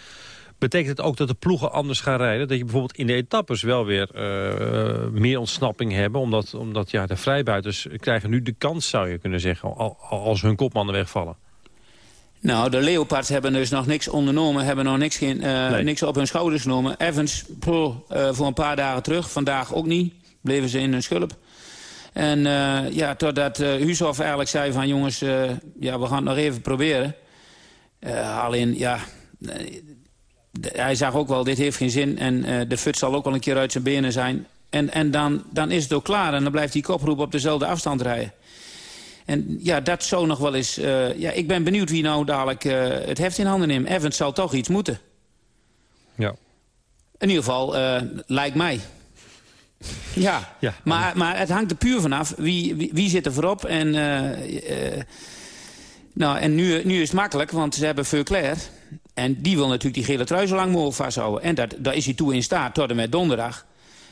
Betekent het ook dat de ploegen anders gaan rijden? Dat je bijvoorbeeld in de etappes wel weer eh, meer ontsnapping hebben? Omdat, omdat ja, de vrijbuiters krijgen nu de kans, zou je kunnen zeggen... al- als hun kopmannen wegvallen. Nou, de Leopards hebben dus nog niks ondernomen. Hebben nog niks, geen, eh, Nee. niks op hun schouders genomen. Evans eh, voor een paar dagen terug. Vandaag ook niet. Bleven ze in hun schulp. En ja, totdat Huushoff eigenlijk zei van... jongens, ja, we gaan het nog even proberen. Alleen, ja... hij zag ook wel, dit heeft geen zin. En eh, de fut zal ook wel een keer uit zijn benen zijn. En, en dan, dan is het ook klaar. En dan blijft die koproep op dezelfde afstand rijden. En ja, dat zou nog wel eens... eh, ja, ik ben benieuwd wie nou dadelijk eh, het heft in handen neemt. Evans zal toch iets moeten. Ja. In ieder geval, lijkt mij. Ja, Ja. Maar, maar het hangt er puur vanaf. Wie, wie, wie zit er voorop? En, nou, en nu, nu is het makkelijk, want ze hebben Veuclair. En die wil natuurlijk die gele trui zo lang mogelijk vasthouden. En dat, daar is hij toe in staat. Tot en met donderdag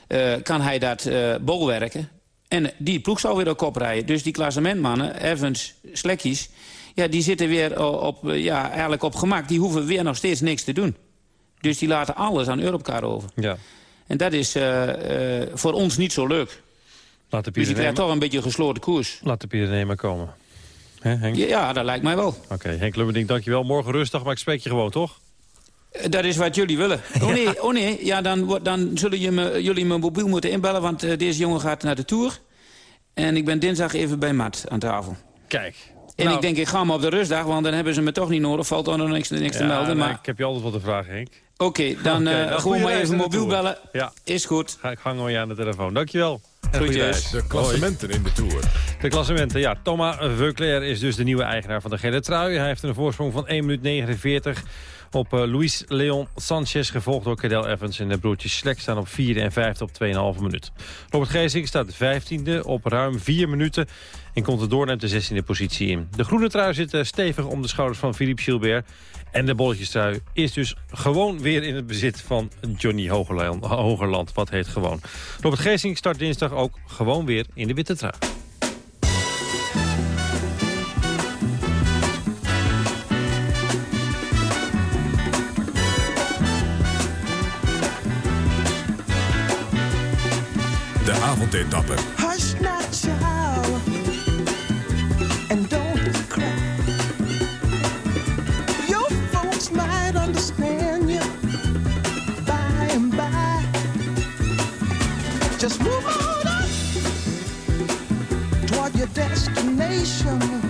eh, kan hij dat eh, bolwerken. En die ploeg zal weer op kop rijden. Dus die klassementmannen, Evans, Slekkies... Ja, die zitten weer op, eh, ja, eigenlijk op gemak. Die hoeven weer nog steeds niks te doen. Dus die laten alles aan Europcar over. Ja. En dat is eh, eh, voor ons niet zo leuk. Laat de Dus je krijgt toch een beetje een gesloten koers. laat de Pyreneeën maar komen. Hè, Henk? Ja, dat lijkt mij wel. Oké, Henk Lubberding, dankjewel. Morgen rustig, maar ik spreek je gewoon, toch? Eh, Dat is wat jullie willen. Oh nee, oh nee ja, dan, dan zullen je me, jullie mijn mobiel moeten inbellen... want eh, deze jongen gaat naar de Tour. En ik ben dinsdag even bij Matt aan tafel. Kijk. En Nou. ik denk, ik ga maar op de rustdag, want dan hebben ze me toch niet nodig. Valt er nog niks, niks te melden. nee, Maar Ik heb je altijd wat te vragen, Henk. oké, dan Oké, eh, nou, gewoon maar even mobiel bellen. Ja. Is goed. Ga ik hangen we je aan de telefoon. Dankjewel. Groetjes. De klassementen in de Tour. De klassementen, ja. Thomas Veuclair is dus de nieuwe eigenaar van de gele trui. Hij heeft een voorsprong van 1 minuut 49 op eh, Luis Leon Sanchez... gevolgd door Cadel Evans en de broertjes Slek staan op 4 en 5 op 2,5 minuut. Robert Geesink staat 15e op ruim 4 minuten... en komt er door neemt de 16e positie in. De groene trui zit eh, stevig om de schouders van Philippe Gilbert... En de bolletjestrui is dus gewoon weer in het bezit van Johnny Hogerland. Hogerland wat heet gewoon. Robert Geesink start dinsdag ook gewoon weer in de witte trui. Hush now, child, and don't cry. Your folks might understand you by and by. Just move on up toward your destination.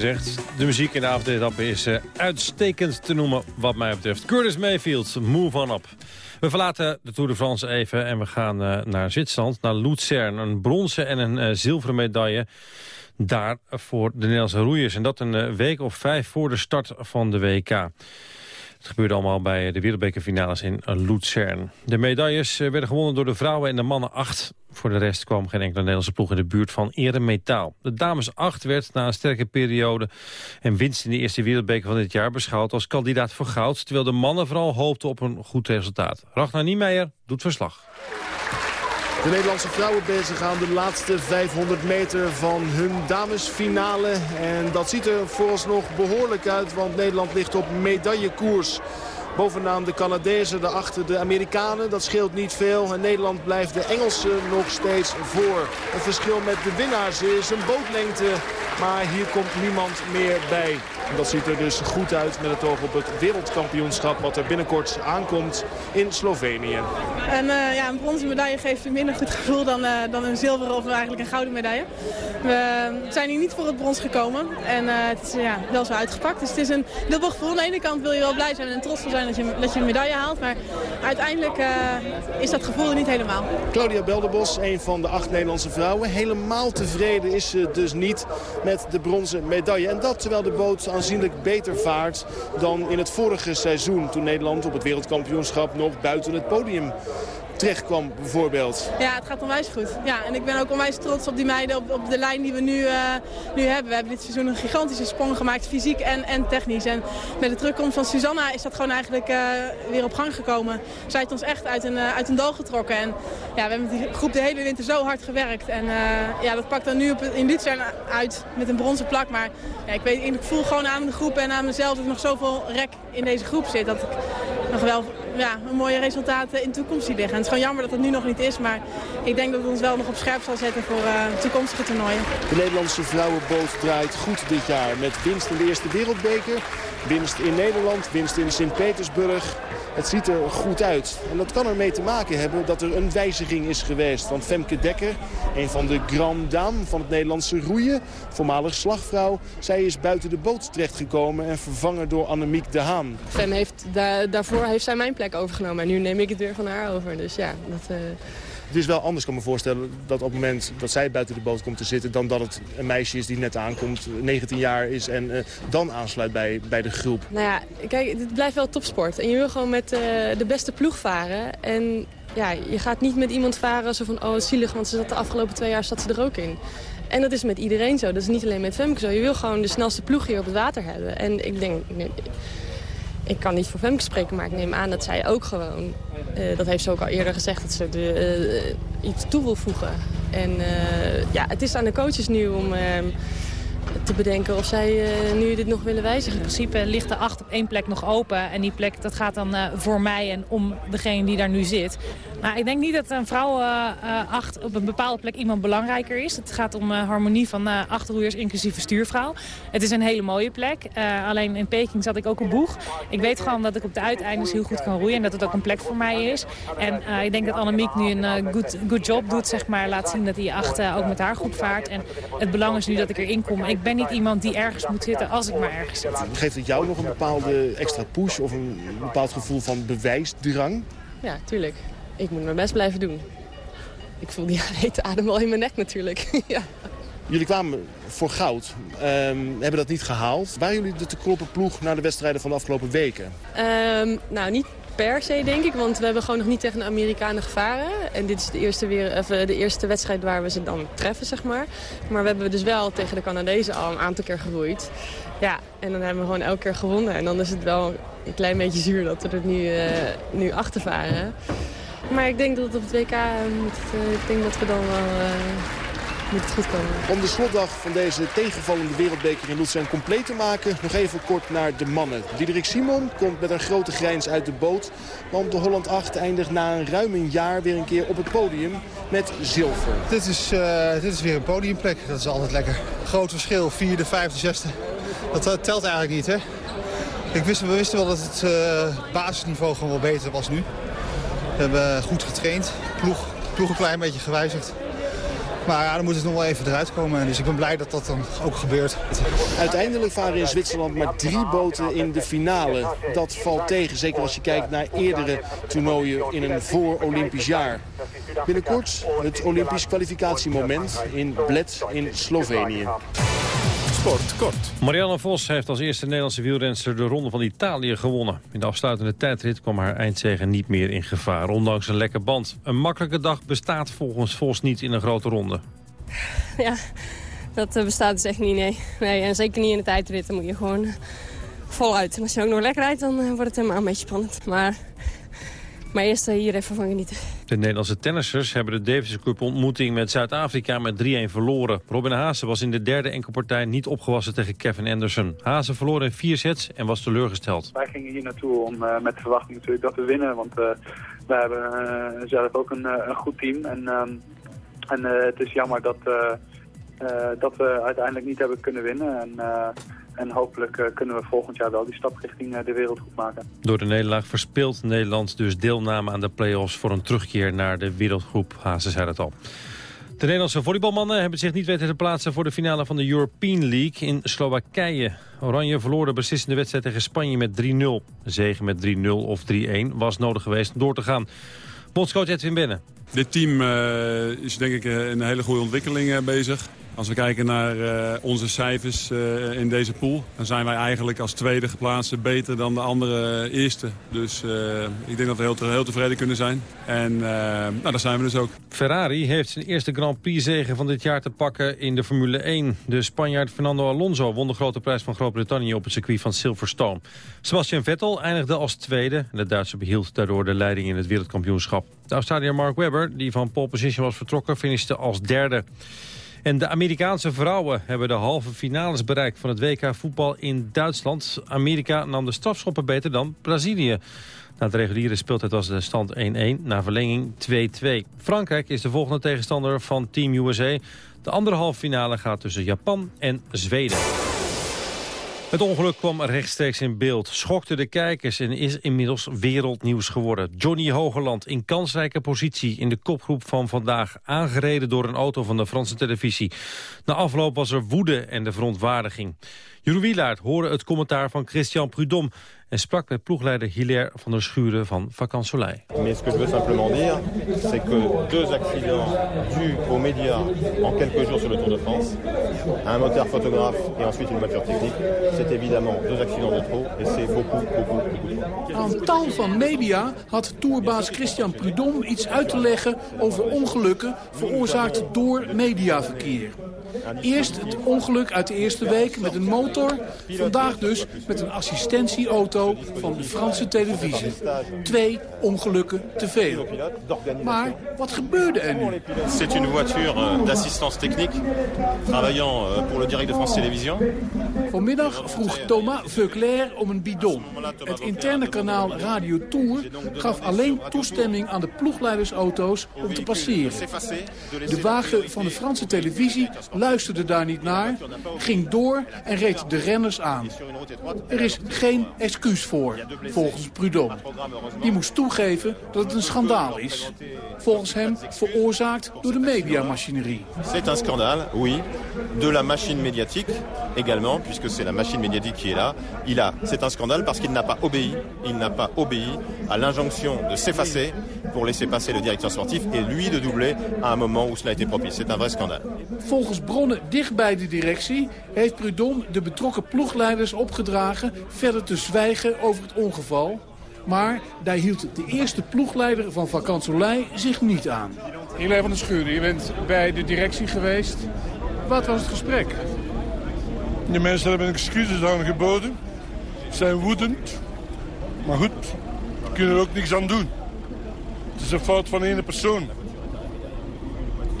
Gezegd, de muziek in de avondetappe is eh, uitstekend te noemen wat mij betreft. Curtis Mayfield, Move On Up. We verlaten de Tour de France even en we gaan eh, naar Zwitserland, naar Luzern. Een bronzen en een eh, zilveren medaille daar voor de Nederlandse roeiers. En dat een week of vijf voor de start van de WK. Het gebeurde allemaal bij de wereldbekerfinales in Luzern. De medailles eh, werden gewonnen door de vrouwen en de mannen acht. Voor de rest kwam geen enkele Nederlandse ploeg in de buurt van eremetaal. De dames acht werd na een sterke periode en winst in de eerste wereldbeker van dit jaar beschouwd als kandidaat voor goud. Terwijl de mannen vooral hoopten op een goed resultaat. Ragnar Niemeyer doet verslag. De Nederlandse vrouwen bezig aan de laatste 500 meter van hun damesfinale. En dat ziet er vooralsnog behoorlijk uit, want Nederland ligt op medaillekoers. Bovenaan de Canadezen, daarachter de Amerikanen. Dat scheelt niet veel. En Nederland blijft de Engelsen nog steeds voor. Het verschil met de winnaars is een bootlengte. Maar hier komt niemand meer bij. En dat ziet er dus goed uit met het oog op het wereldkampioenschap... wat er binnenkort aankomt in Slovenië. En eh, ja, een bronzen medaille geeft een minder goed gevoel dan, eh, dan een zilveren of eigenlijk een gouden medaille. We zijn hier niet voor het brons gekomen en eh, het is ja, wel zo uitgepakt. Dus het is een dubbel gevoel. Aan de ene kant wil je wel blij zijn en trots op zijn dat je, dat je een medaille haalt. Maar uiteindelijk eh, is dat gevoel er niet helemaal. Claudia Belderbos, een van de acht Nederlandse vrouwen. Helemaal tevreden is ze dus niet met de bronzen medaille. En dat terwijl de boot aanzienlijk beter vaart dan in het vorige seizoen... toen Nederland op het wereldkampioenschap nog buiten het podium terecht kwam bijvoorbeeld. Ja, het gaat onwijs goed. Ja, en ik ben ook onwijs trots op die meiden, op, op de lijn die we nu, eh, nu hebben. We hebben dit seizoen een gigantische sprong gemaakt, fysiek en, en technisch. En met de terugkomst van Susanna is dat gewoon eigenlijk eh, weer op gang gekomen. Zij heeft ons echt uit een, uh, uit een dal getrokken. En ja, we hebben met die groep de hele winter zo hard gewerkt. En ja, dat pakt dan nu op, in Luzern uit met een bronzen plak. Maar ja, ik, weet, ik voel gewoon aan de groep en aan mezelf dat er nog zoveel rek in deze groep zit. Dat ik nog wel ja, een mooie resultaten in de toekomst zie liggen. En het is gewoon jammer dat het nu nog niet is, maar ik denk dat het ons wel nog op scherp zal zetten voor uh, toekomstige toernooien. De Nederlandse vrouwenboot draait goed dit jaar met winst in de eerste wereldbeker. Winst in Nederland, winst in Sint-Petersburg. Het ziet er goed uit. En dat kan ermee te maken hebben dat er een wijziging is geweest. Want Femke Dekker, een van de grand dame van het Nederlandse roeien, voormalig slagvrouw, zij is buiten de boot terechtgekomen en vervangen door Annemiek de Haan. Fem heeft, da daarvoor heeft zij mijn plek overgenomen en nu neem ik het weer van haar over. Dus ja, dat... Uh... Het is wel anders, kan me voorstellen, dat op het moment dat zij buiten de boot komt te zitten... dan dat het een meisje is die net aankomt, 19 jaar is en uh, dan aansluit bij, bij de groep. Nou ja, kijk, het blijft wel topsport. En je wil gewoon met uh, de beste ploeg varen. En ja, je gaat niet met iemand varen zo van, oh, zielig, want ze zat de afgelopen twee jaar zat ze er ook in. En dat is met iedereen zo. Dat is niet alleen met Femke zo. Je wil gewoon de snelste ploeg hier op het water hebben. En ik denk... Ik kan niet voor Femke spreken, maar ik neem aan dat zij ook gewoon... Uh, dat heeft ze ook al eerder gezegd, dat ze er uh, iets toe wil voegen. En uh, ja, het is aan de coaches nu om te bedenken of zij uh, nu dit nog willen wijzigen. In principe ligt de acht op één plek nog open. En die plek dat gaat dan uh, voor mij en om degene die daar nu zit. Nou, ik denk niet dat een vrouw uh, acht op een bepaalde plek iemand belangrijker is. Het gaat om harmonie van acht roeiers inclusief stuurvrouw. Het is een hele mooie plek. alleen in Peking zat ik ook op boeg. Ik weet gewoon dat ik op de uiteindes heel goed kan roeien. En dat het ook een plek voor mij is. En ik denk dat Annemiek nu een good, good job doet. Zeg maar. Laat zien dat die acht ook met haar goed vaart. En het belang is nu dat ik erin kom. Ik ben niet iemand die ergens moet zitten als ik maar ergens zit. Geeft het jou nog een bepaalde extra push of een bepaald gevoel van bewijsdrang? Ja, tuurlijk. Ik moet mijn best blijven doen. Ik voel die hete adem wel in mijn nek natuurlijk. ja. Jullie kwamen voor goud, um, hebben dat niet gehaald. Waren jullie de te kloppen ploeg naar de wedstrijden van de afgelopen weken? Um, nou, niet per se, denk ik. Want we hebben gewoon nog niet tegen de Amerikanen gevaren. En dit is de eerste, weer, even de eerste wedstrijd waar we ze dan treffen, zeg maar. Maar we hebben dus wel tegen de Canadezen al een aantal keer geroeid. Ja, en dan hebben we gewoon elke keer gewonnen. En dan is het wel een klein beetje zuur dat we er nu, uh, nu achter varen. Maar ik denk dat op het WK uh, ik denk dat we dan wel... Moet het goed komen. Om de slotdag van deze tegenvallende wereldbeker in Luzern compleet te maken... nog even kort naar de mannen. Diederik Simon komt met een grote grijns uit de boot. Want de Holland 8 eindigt na een ruim een jaar weer een keer op het podium met zilver. Dit is, uh, dit is weer een podiumplek. Dat is altijd lekker. Groot verschil, vierde, vijfde, zesde. Dat uh, telt eigenlijk niet, hè? Ik wist, we wisten wel dat het uh, basisniveau gewoon wel beter was nu. We hebben goed getraind, ploeg, ploeg een klein beetje gewijzigd. Maar ja, dan moet het nog wel even eruit komen. Dus ik ben blij dat dat dan ook gebeurt. Uiteindelijk varen in Zwitserland maar drie boten in de finale. Dat valt tegen, zeker als je kijkt naar eerdere toernooien in een voor-Olympisch jaar. Binnenkort het Olympisch kwalificatiemoment in Bled in Slovenië. Sport kort. Marianne Vos heeft als eerste Nederlandse wielrenster de Ronde van Italië gewonnen. In de afsluitende tijdrit kwam haar eindzegen niet meer in gevaar, ondanks een lekke band. Een makkelijke dag bestaat volgens Vos niet in een grote ronde. Ja, dat eh, bestaat dus echt niet, nee. nee. En zeker niet in de tijdrit, dan moet je gewoon eh, voluit. En als je ook nog lekker rijdt, dan eh, wordt het helemaal een beetje spannend. Maar maar eerst hier even van genieten. De Nederlandse tennissers hebben de Davis Cup ontmoeting met Zuid-Afrika met 3-1 verloren. Robin Haase was in de derde enkelpartij niet opgewassen tegen Kevin Anderson. Haase verloor in vier sets en was teleurgesteld. Wij gingen hier naartoe om uh, met verwachting natuurlijk dat we winnen. Want uh, wij hebben uh, zelf ook een, een, goed team. En, ehm, en het is jammer dat, dat we uiteindelijk niet hebben kunnen winnen. En, en hopelijk uh, kunnen we volgend jaar wel die stap richting uh, de wereldgroep maken. Door de nederlaag verspeelt Nederland dus deelname aan de play-offs... voor een terugkeer naar de wereldgroep. Hazen zei het al. De Nederlandse volleybalmannen hebben zich niet weten te plaatsen... voor de finale van de European League in Slowakije. Oranje verloor de beslissende wedstrijd tegen Spanje met 3-0. Zegen met 3-0 of 3-1 was nodig geweest om door te gaan. Bondscoach Edwin Binnen. Dit team uh, is denk ik in een hele goede ontwikkeling bezig. Als we kijken naar uh, onze cijfers uh, in deze pool... dan zijn wij eigenlijk als tweede geplaatste beter dan de andere eerste. Dus ik denk dat we heel, tevreden kunnen zijn. En nou, daar zijn we dus ook. Ferrari heeft zijn eerste Grand Prix-zege van dit jaar te pakken in de Formule 1. De Spanjaard Fernando Alonso won de grote prijs van Groot-Brittannië... op het circuit van Silverstone. Sebastian Vettel eindigde als tweede. En de Duitse behield daardoor de leiding in het wereldkampioenschap. De Australiër Mark Webber, die van pole position was vertrokken... finishte als derde. En de Amerikaanse vrouwen hebben de halve finales bereikt van het WK voetbal in Duitsland. Amerika nam de strafschoppen beter dan Brazilië. Na de reguliere speeltijd was de stand 1-1, na verlenging 2-2. Frankrijk is de volgende tegenstander van Team USA. De andere halve finale gaat tussen Japan en Zweden. Het ongeluk kwam rechtstreeks in beeld, schokte de kijkers en is inmiddels wereldnieuws geworden. Johnny Hogerland in kansrijke positie in de kopgroep van vandaag, aangereden door een auto van de Franse televisie. Na afloop was er woede en de verontwaardiging. Jeroen Wielaert hoorde het commentaar van Christian Prudhomme en sprak met ploegleider Hilaire van der Schuren van Vakant Soleil. Mais ce que je veux simplement dire, c'est que deux accidents dus aux médias en quelques jours sur le Tour de France, un moteur photographe et ensuite une voiture technique, c'est évidemment deux accidents de trop et c'est beaucoup, beaucoup, beaucoup. Aan tal van media had tourbaas Christian Prudhomme iets uit te leggen over ongelukken veroorzaakt door mediaverkeer. Eerst het ongeluk uit de eerste week met een motor. Vandaag dus met een assistentieauto van de Franse televisie. Twee ongelukken te veel. Maar wat gebeurde er nu? C'est une voiture euh, d'assistance technique travaillant euh, pour le direct de France Télévisions. Vanmiddag vroeg Thomas Veuclair om een bidon. Het interne kanaal Radio Tour gaf alleen toestemming aan de ploegleidersauto's om te passeren. De wagen van de Franse televisie luisterde daar niet naar, ging door en reed de renners aan. Er is geen excuus voor, volgens Prudhomme. Die moest toegeven dat het een schandaal is. Volgens hem veroorzaakt door de mediamachinerie. C'est un scandale, oui, de la machine médiatique également, puisque c'est la machine médiatique qui est là. Il a, c'est un scandale parce qu'il n'a pas obéi, il n'a pas obéi à l'injonction de s'effacer pour laisser passer le directeur sportif et lui de doubler à un moment où cela a été propice. C'est un vrai scandale. Volgens bronnen dicht bij de directie heeft Prudhomme de betrokken ploegleiders opgedragen verder te zwijgen over het ongeval. Maar daar hield de eerste ploegleider van Vacansoleil zich niet aan. Hilaire van der Schuren, je bent bij de directie geweest. Wat was het gesprek? De mensen hebben excuses aangeboden. Zijn woedend. Maar goed, we kunnen er ook niks aan doen. Het is een fout van één persoon.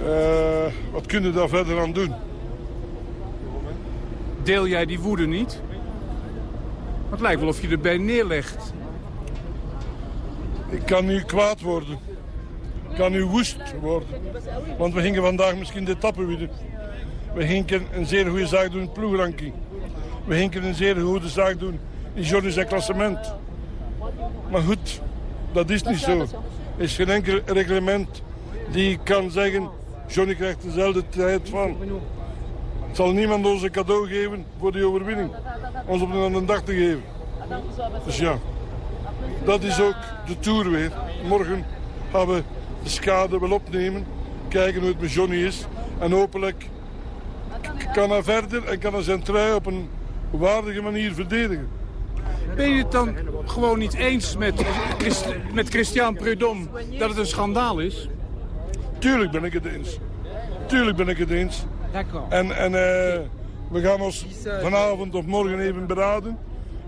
Eh, wat kunnen we daar verder aan doen? Deel jij die woede niet? Het lijkt wel of je erbij neerlegt. Ik kan nu kwaad worden. Ik kan nu woest worden. Want we gingen vandaag misschien de etappe winnen. We gingen een zeer goede zaak doen in ploegranking. We gingen een zeer goede zaak doen in Johnny zijn klassement. Maar goed, dat is niet zo. Er is geen enkel reglement die kan zeggen... Johnny krijgt dezelfde tijd van. Het zal niemand ons een cadeau geven voor die overwinning. Ons op een dag te geven. Dus ja, dat is ook de Tour weer. Morgen gaan we de schade wel opnemen. Kijken hoe het met Johnny is. En hopelijk kan hij verder en kan hij zijn trui op een waardige manier verdedigen. Ben je het dan gewoon niet eens met, met Christian Prudhomme dat het een schandaal is? Tuurlijk ben ik het eens. Tuurlijk ben ik het eens. En, en uh, we gaan ons vanavond of morgen even beraden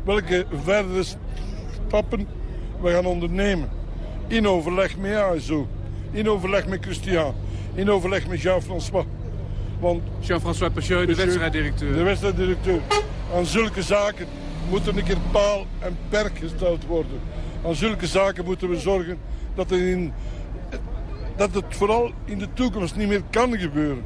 welke verdere stappen we gaan ondernemen. In overleg met ASO, in overleg met Christian, in overleg met Jean-François. Want Jean-François Pacheux, de wedstrijddirecteur. De wedstrijddirecteur. Aan zulke zaken moeten een keer paal en perk gesteld worden. Aan zulke zaken moeten we zorgen dat, er in, dat het vooral in de toekomst niet meer kan gebeuren.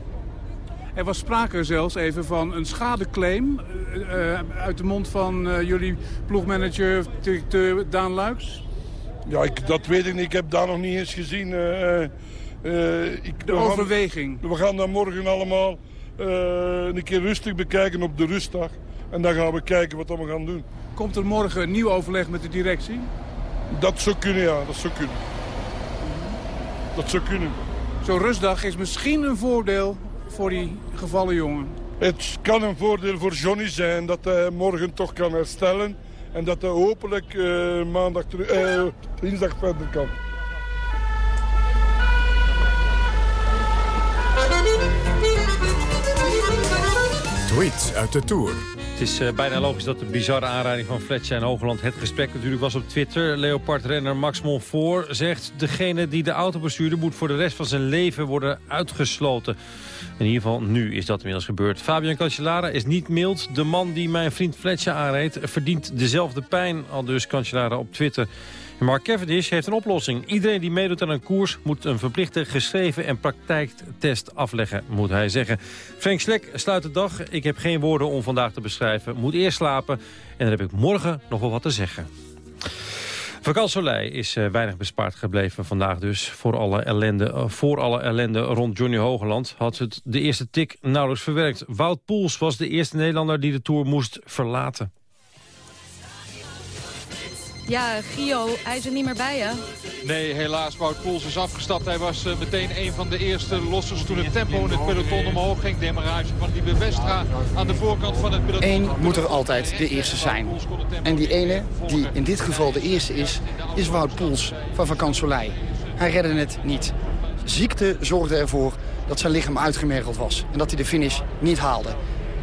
Er was sprake zelfs even van een schadeclaim uh, uit de mond van uh, jullie ploegmanager, directeur Daan Luiks. Ja, ik, dat weet ik niet. Ik heb daar nog niet eens gezien. Ik, de overweging. we gaan dat morgen allemaal een keer rustig bekijken op de rustdag. En dan gaan we kijken wat we gaan doen. Komt er morgen een nieuw overleg met de directie? Dat zou kunnen, ja. Dat zou kunnen. Dat zou kunnen. Zo'n rustdag is misschien een voordeel voor die gevallen jongen. Het kan een voordeel voor Johnny zijn dat hij morgen toch kan herstellen. En dat hij hopelijk uh, maandag uh, dinsdag verder kan. Tweets uit de Tour. Het is uh, bijna logisch dat de bizarre aanrijding van Fletcher en Hoogland het gesprek natuurlijk was op Twitter. Leopard-renner Max Monfort zegt... degene die de auto bestuurde moet voor de rest van zijn leven worden uitgesloten. In ieder geval nu is dat inmiddels gebeurd. Fabian Cancellara is niet mild. De man die mijn vriend Fletcher aanreed verdient dezelfde pijn. Al dus Cancellara op Twitter. Mark Cavendish heeft een oplossing. Iedereen die meedoet aan een koers moet een verplichte geschreven en praktijktest afleggen, moet hij zeggen. Frank Slek sluit de dag. Ik heb geen woorden om vandaag te beschrijven. Moet eerst slapen en dan heb ik morgen nog wel wat te zeggen. Vakant Soleil is uh, weinig bespaard gebleven vandaag dus. Voor alle, ellende, uh, voor alle ellende rond Johnny Hogeland had het de eerste tik nauwelijks verwerkt. Wout Poels was de eerste Nederlander die de Tour moest verlaten. Ja, Gio, hij is er niet meer bij, hè? Nee, helaas. Wout Poels is afgestapt. Hij was uh, meteen een van de eerste lossers toen het tempo in het peloton omhoog ging. Demarage van Liebe Westra aan de voorkant van het peloton. Eén moet er altijd de eerste zijn. En die ene, die in dit geval de eerste is, is Wout Poels van Vakant Soleil. Hij redde het niet. Ziekte zorgde ervoor dat zijn lichaam uitgemergeld was. En dat hij de finish niet haalde.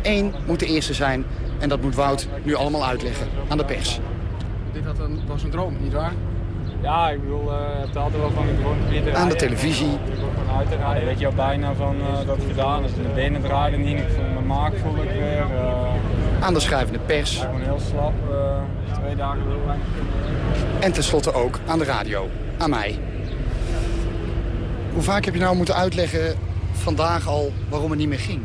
Eén moet de eerste zijn en dat moet Wout nu allemaal uitleggen aan de pers. Dit had een, was een droom, nietwaar? Ja, ik bedoel, uh, het had er wel van gedroomd. Aan de televisie. Van uit te rijden, weet je al bijna van uh, dat gedaan is. De benen draaiden niet, ik voel mijn maak voel ik weer. Uh, aan de schrijvende pers. Ik ben heel slap, twee dagen heel weinig En tenslotte ook aan de radio, aan mij. Hoe vaak heb je nou moeten uitleggen vandaag al waarom het niet meer ging?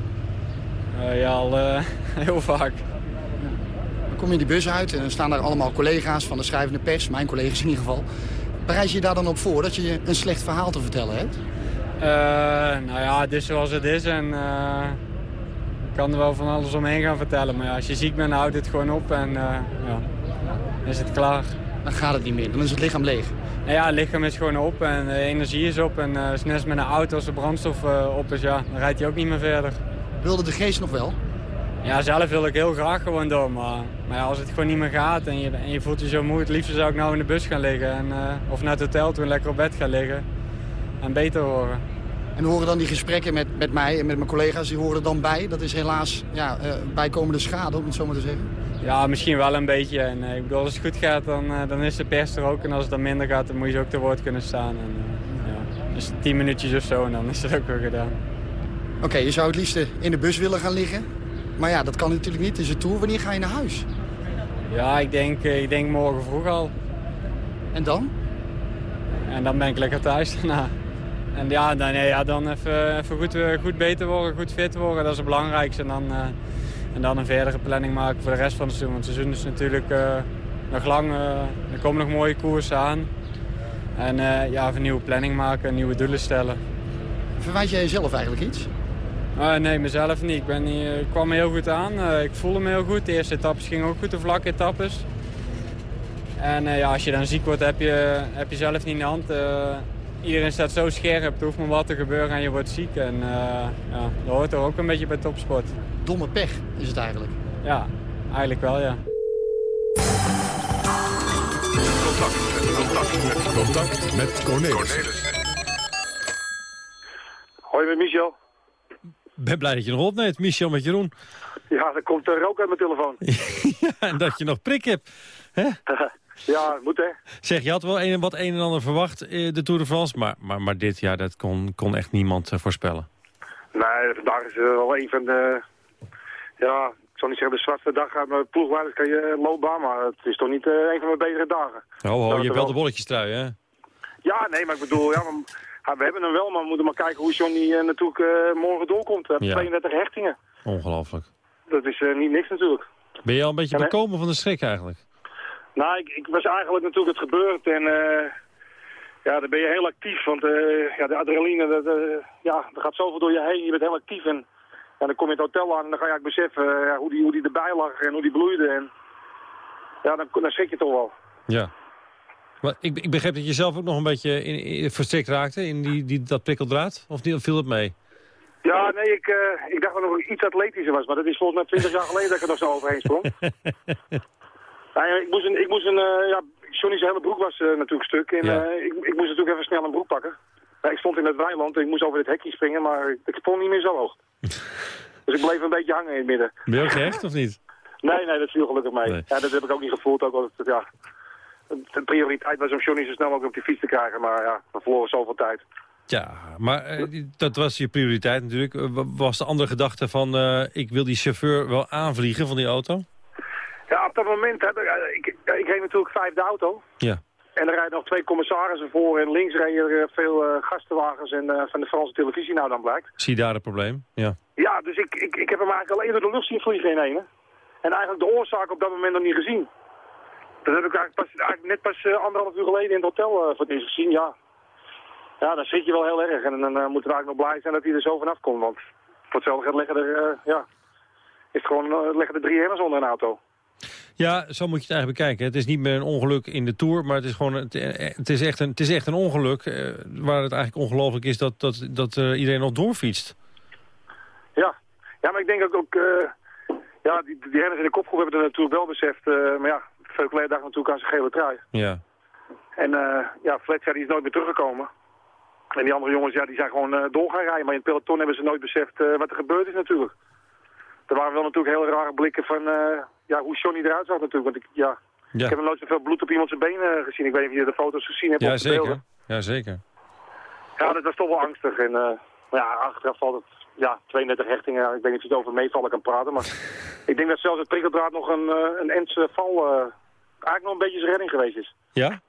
ja, al heel vaak. Dan kom je die bus uit en dan staan daar allemaal collega's van de schrijvende pers, mijn collega's in ieder geval. Bereid je daar dan op voor dat je een slecht verhaal te vertellen hebt? Uh, nou ja, het is zoals het is en uh, ik kan er wel van alles omheen gaan vertellen. Maar ja, als je ziek bent, houdt het gewoon op en uh, ja, is het klaar. Dan gaat het niet meer, dan is het lichaam leeg. Nou ja, het lichaam is gewoon op en de energie is op. En het is net met een auto als de brandstof op is, ja, dan rijdt hij ook niet meer verder. Wilde de geest nog wel? Ja, zelf wil ik heel graag gewoon door. Maar, maar ja, als het gewoon niet meer gaat en je, en je voelt je zo moe... het liefst zou ik nou in de bus gaan liggen. En, uh, of naar het hotel toe lekker op bed gaan liggen. En beter worden. En horen dan die gesprekken met, met mij en met mijn collega's, die horen er dan bij? Dat is helaas ja, uh, bijkomende schade, om het zo maar te zeggen. Ja, misschien wel een beetje. En, uh, ik bedoel, als het goed gaat, dan, dan is de pers er ook. En als het dan minder gaat, dan moet je ook te woord kunnen staan. En, ja, dus tien minuutjes of zo en dan is het ook weer gedaan. Oké, okay, je zou het liefst in de bus willen gaan liggen? Maar ja, dat kan natuurlijk niet. Is een tour. Wanneer ga je naar huis? Ja, ik denk, ik denk morgen vroeg al. En dan? En dan ben ik lekker thuis daarna. En ja, dan, ja, dan even, even goed, goed beter worden, goed fit worden. Dat is het belangrijkste. En dan, uh, en dan een verdere planning maken voor de rest van het seizoen. Want het seizoen is natuurlijk uh, nog lang. Uh, er komen nog mooie koersen aan. En ja, even een nieuwe planning maken, nieuwe doelen stellen. Verwijt jij jezelf eigenlijk iets? Uh, nee, mezelf niet. Ik, ben niet, ik kwam heel goed aan. Uh, ik voelde me heel goed. De eerste etappes gingen ook goed, de vlakke etappes. En uh, ja, als je dan ziek wordt, heb je, heb je zelf niet in de hand. iedereen staat zo scherp, er hoeft maar wat te gebeuren en je wordt ziek. En ja, dat hoort er ook een beetje bij topsport. Domme pech is het eigenlijk? Ja, eigenlijk wel, ja. Contact, contact, contact met Cornelis. Hoi, met Michel ben blij dat je nog opneemt, Michel met Jeroen. Ja, er komt er rook uit mijn telefoon. ja, en dat je nog prik hebt. Hè? ja, moet hè. Zeg, je had wel een, wat een en ander verwacht, eh, de Tour de France. Maar, maar, maar dit, ja, dat kon, kon echt niemand uh, voorspellen. Nee, vandaag is uh, wel een van de... Ja, ik zal niet zeggen de zwartste dag uit mijn ploegleiders kan je loopbaan. Maar het is toch niet een van mijn betere dagen. Oh, oh je hebt wel de bolletjes trui, hè? Ja, nee, maar ik bedoel, ja, ja, we hebben hem wel, maar we moeten maar kijken hoe Johnny uh, natuurlijk uh, morgen doorkomt. We hebben ja. 32 hechtingen. Ongelooflijk. Dat is uh, niet niks natuurlijk. Ben je al een beetje bekomen van de schrik eigenlijk? Nou, ik, ik, was eigenlijk natuurlijk het gebeurd en ja, dan ben je heel actief. Want ja, de adrenaline, dat, ja, er gaat zoveel door je heen. Je bent heel actief en ja, dan kom je het hotel aan en dan ga je eigenlijk beseffen hoe, die, hoe die erbij lag en hoe die bloeide. En, ja, dan, dan schrik je toch wel. Ja. Maar ik, ik begreep dat je zelf ook nog een beetje in, in, verstrikt raakte in die, die, dat prikkeldraad. Of, niet, of viel het mee? Ja, nee, ik, uh, ik dacht dat nog iets atletischer was. Maar dat is volgens mij 20 jaar geleden dat ik er nog zo overheen sprong. ja, ik moest een, ik moest een uh, ja, Johnny's hele broek was uh, natuurlijk stuk. En ja. ik, ik moest natuurlijk even snel een broek pakken. Ik stond in het weiland en ik moest over het hekje springen, maar ik sprong niet meer zo hoog. dus ik bleef een beetje hangen in het midden. Ben je ook gehecht of niet? Nee, nee, dat viel gelukkig mee. Nee. Ja, dat heb ik ook niet gevoeld. Ook, het, ja, de prioriteit was om Johnny zo snel mogelijk op die fiets te krijgen. Maar ja, we verloren zoveel tijd. Ja, maar uh, dat was je prioriteit natuurlijk. Was de andere gedachte van, uh, ik wil die chauffeur wel aanvliegen van die auto? Ja, op dat moment, hè, ik, ik reed natuurlijk vijfde auto. Ja. En er rijden nog twee commissarissen voor en links rijden er veel uh, gastenwagens en van de Franse televisie nou dan blijkt. Zie daar het probleem, ja. Ja, dus ik, ik, ik heb hem eigenlijk alleen door de lucht zien vliegen in ene. En eigenlijk de oorzaak op dat moment nog niet gezien. Dat heb ik eigenlijk, pas, eigenlijk net pas uh, anderhalf uur geleden in het hotel uh, voor het eerst gezien, ja. Ja, dan zit je wel heel erg. En dan uh, moeten we eigenlijk nog blij zijn dat hij er zo vanaf komt. Want voor hetzelfde gaat leggen er, ja, is het gewoon, leggen er drie renners onder een auto. Ja, zo moet je het eigenlijk bekijken. Het is niet meer een ongeluk in de Tour, maar het is gewoon het, is echt een, het is echt een ongeluk waar het eigenlijk ongelooflijk is dat, dat, dat iedereen nog doorfietst. Ja. ja, maar ik denk ook, ook ja, die, die in de kopgroep hebben het natuurlijk wel beseft. maar ja, Veuclair dacht natuurlijk aan zijn gele trui. Ja. En uh, ja, Fletcher die is nooit meer teruggekomen. En die andere jongens, ja, die zijn gewoon uh, door gaan rijden. Maar in het peloton hebben ze nooit beseft uh, wat er gebeurd is natuurlijk. Er waren wel natuurlijk hele rare blikken van ja, hoe Johnny eruit zag natuurlijk. Want ik, ja, Ja. ik heb nog nooit zoveel bloed op iemand zijn benen gezien. Ik weet niet of je de foto's gezien hebt Ja, op de beelden. zeker. Ja, zeker. Ja, dat was toch wel angstig. En maar ja, achteraf valt het, ja, 32 hechtingen. Ja, ik weet niet of je het over meevallen kan praten. Maar ik denk dat zelfs het prikkeldraad nog een, een Ents val eigenlijk nog een beetje zijn redding geweest is. Ja?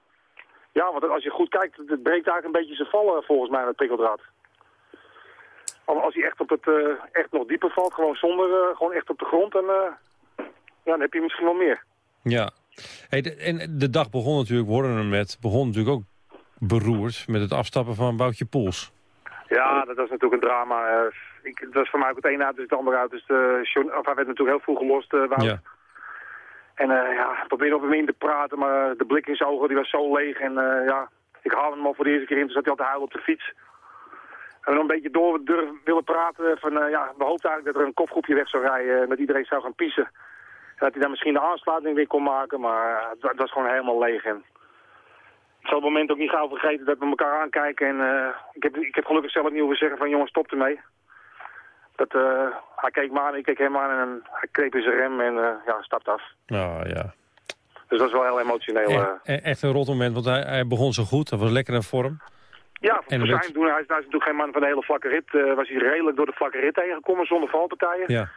Ja, want als je goed kijkt, het breekt eigenlijk een beetje zijn vallen volgens mij met prikkeldraad. Als hij echt, op het, uh, echt nog dieper valt, gewoon zonder, uh, gewoon echt op de grond, en, uh, ja, dan heb je misschien wel meer. Ja. Hey, de, en de dag begon natuurlijk, we hoorden hem net, begon natuurlijk ook beroerd met het afstappen van Boutje Poels. Ja, dat was natuurlijk een drama. Ik, dat was voor mij ook het ene uit, dus het andere uit. Dus hij werd natuurlijk heel vroeg gelost, Wout. Ja. En uh, ja, probeerde op hem in te praten, maar de blik in zijn ogen die was zo leeg. En uh, ja, ik haalde hem al voor de eerste keer in, toen zat hij al te huilen op de fiets. En we een beetje door willen praten. Van, ja, we hoopten eigenlijk dat er een kopgroepje weg zou rijden en dat iedereen zou gaan piezen. En dat hij dan misschien de aansluiting weer kon maken, maar het, was gewoon helemaal leeg. En ik zal het moment ook niet gauw vergeten dat we elkaar aankijken. En ik, heb, ik heb gelukkig zelf niet hoeven zeggen van jongens, stop ermee. Dat, uh, hij keek me aan, ik keek hem aan en hij kreeg in zijn rem en uh, ja, stapte af. Nou ja. Dus dat is wel heel emotioneel. E echt een rot moment, want hij, hij, begon zo goed. Hij was lekker in vorm. Ja, voor zijn doen. Hij is, hij is natuurlijk geen man van de hele vlakke rit. Uh, was hij redelijk door de vlakke rit tegengekomen zonder valpartijen. Ja.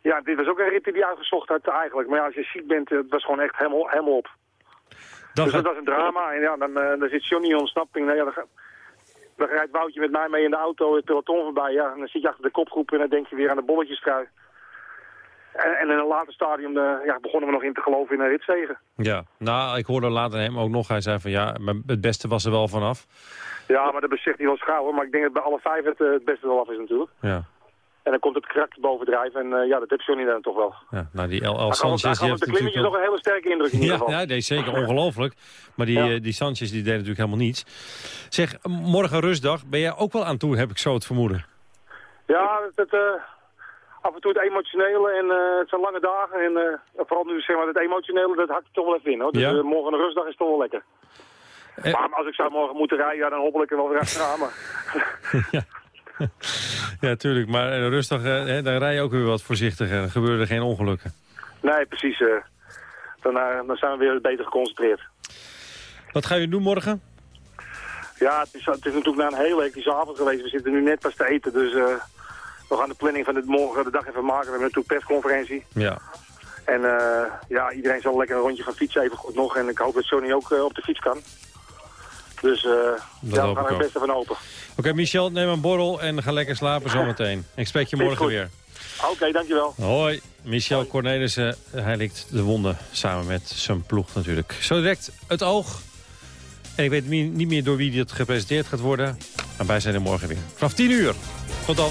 Ja, dit was ook een rit die hij uitgezocht had eigenlijk. Maar ja, als je ziek bent, het was gewoon echt helemaal, helemaal op. Dan dus gaat... dat was een drama. En ja, dan, uh, dan zit Johnny in ontsnapping. Nou, ja, dan, dan rijdt Woutje met mij mee in de auto het peloton voorbij. Ja, en dan zit je achter de kopgroep en dan denk je weer aan de bolletjestrui. En, en in een later stadium uh, ja, begonnen we nog in te geloven in een ritzegen. Ja, nou, ik hoorde later hem ook nog. Hij zei van ja, het beste was er wel vanaf. Ja, maar dat beseft hij wel schouwen. Maar ik denk dat bij alle vijf het, uh, het beste wel af is natuurlijk. Ja. En dan komt het karakter bovendrijven. En uh, ja, dat heb Johnny dan toch wel. Ja, nou, die El Sanchez... Hij gaf op de klimmetjes nog een hele sterke indruk in ieder geval. Ja, ja nee, zeker. Ongelooflijk. Maar die, ja. die Sanchez die deed natuurlijk helemaal niets. Zeg, morgen rustdag. Ben jij ook wel aan toe, heb ik zo het vermoeden? Ja, het, uh, af en toe het emotionele. En uh, het zijn lange dagen. En vooral nu zeg maar het emotionele, dat hakt toch wel even in. Hoor. Dus ja? morgen een rustdag is toch wel lekker. Maar als ik zou morgen moeten rijden, ja, dan hobbel ik er wel weer achteraan. Maar... ja. ja, tuurlijk. Maar uh, rustig, uh, dan rij je ook weer wat voorzichtiger. Dan gebeuren er geen ongelukken. Nee, precies. Uh, dan, dan zijn we weer beter geconcentreerd. Wat ga je doen morgen? Ja, het is, het is natuurlijk na een hele hectische avond geweest. We zitten nu net pas te eten, dus we gaan de planning van dit morgen de dag even maken. We hebben natuurlijk persconferentie. Ja. En ja, iedereen zal lekker een rondje gaan fietsen even goed nog. En ik hoop dat Sony ook op de fiets kan. Dus uh, ja, we gaan er het beste van open. Oké, okay, Michel, neem een borrel en ga lekker slapen zometeen. Ik spreek je morgen weer. Oké, okay, dankjewel. Hoi, Michel Hoi. Cornelissen. Hij likt de wonden samen met zijn ploeg natuurlijk. Zo direct het oog. En ik weet niet meer door wie dit gepresenteerd gaat worden. Maar wij zijn er morgen weer. Vanaf 10 uur. Tot dan.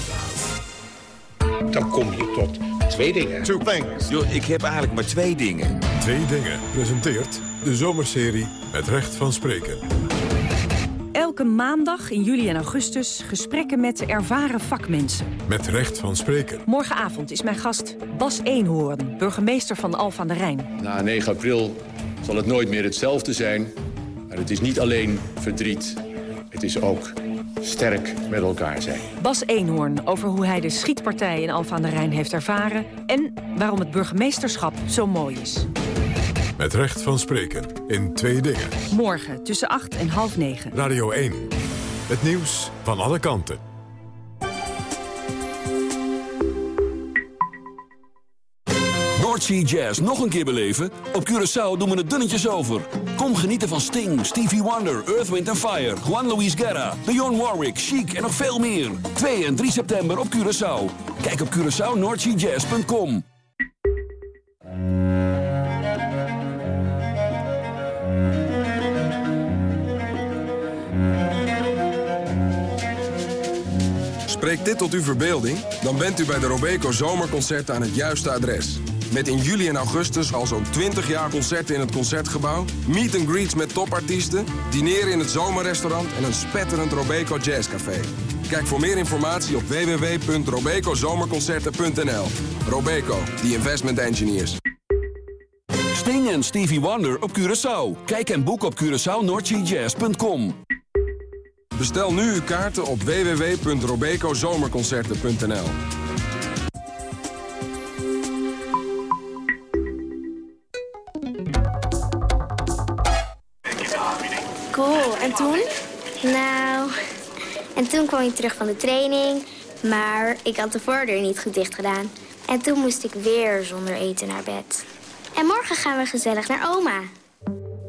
Dan kom je tot twee dingen. Two things. Yo, ik heb eigenlijk maar twee dingen. Twee dingen presenteert de zomerserie met recht van spreken. Elke maandag in juli en augustus gesprekken met ervaren vakmensen. Met recht van spreken. Morgenavond is mijn gast Bas Eenhoorn, burgemeester van Alphen aan de Rijn. Na 9 april zal het nooit meer hetzelfde zijn. Maar het is niet alleen verdriet. Het is ook sterk met elkaar zijn. Bas Eenhoorn over hoe hij de schietpartij in Alphen aan de Rijn heeft ervaren... en waarom het burgemeesterschap zo mooi is. Met recht van spreken in twee dingen. Morgen tussen 8 en half 9. Radio 1. Het nieuws van alle kanten. Noordsea Jazz nog een keer beleven? Op Curaçao doen we het dunnetjes over. Kom genieten van Sting, Stevie Wonder, Earth, Wind Fire... Juan Luis Guerra, Dionne Warwick, Chic en nog veel meer. 2 en 3 september op Curaçao. Kijk op CuraçaoNoordseaJazz.com. Spreekt dit tot uw verbeelding? Dan bent u bij de Robeco Zomerconcerten aan het juiste adres. Met in juli en augustus al zo'n 20 jaar concerten in het Concertgebouw... meet and greets met topartiesten, dineren in het zomerrestaurant... en een spetterend Robeco Jazzcafé. Kijk voor meer informatie op www.robecozomerconcerten.nl. Robeco, the investment engineers. Sting en Stevie Wonder op Curaçao. Kijk en boek op CuraçaoNoordseaJazz.com. Bestel nu uw kaarten op www.robecozomerconcerten.nl Cool, en toen? Nou, en toen kwam ik terug van de training, maar ik had de voordeur niet goed dicht gedaan. En toen moest ik weer zonder eten naar bed. En morgen gaan we gezellig naar oma.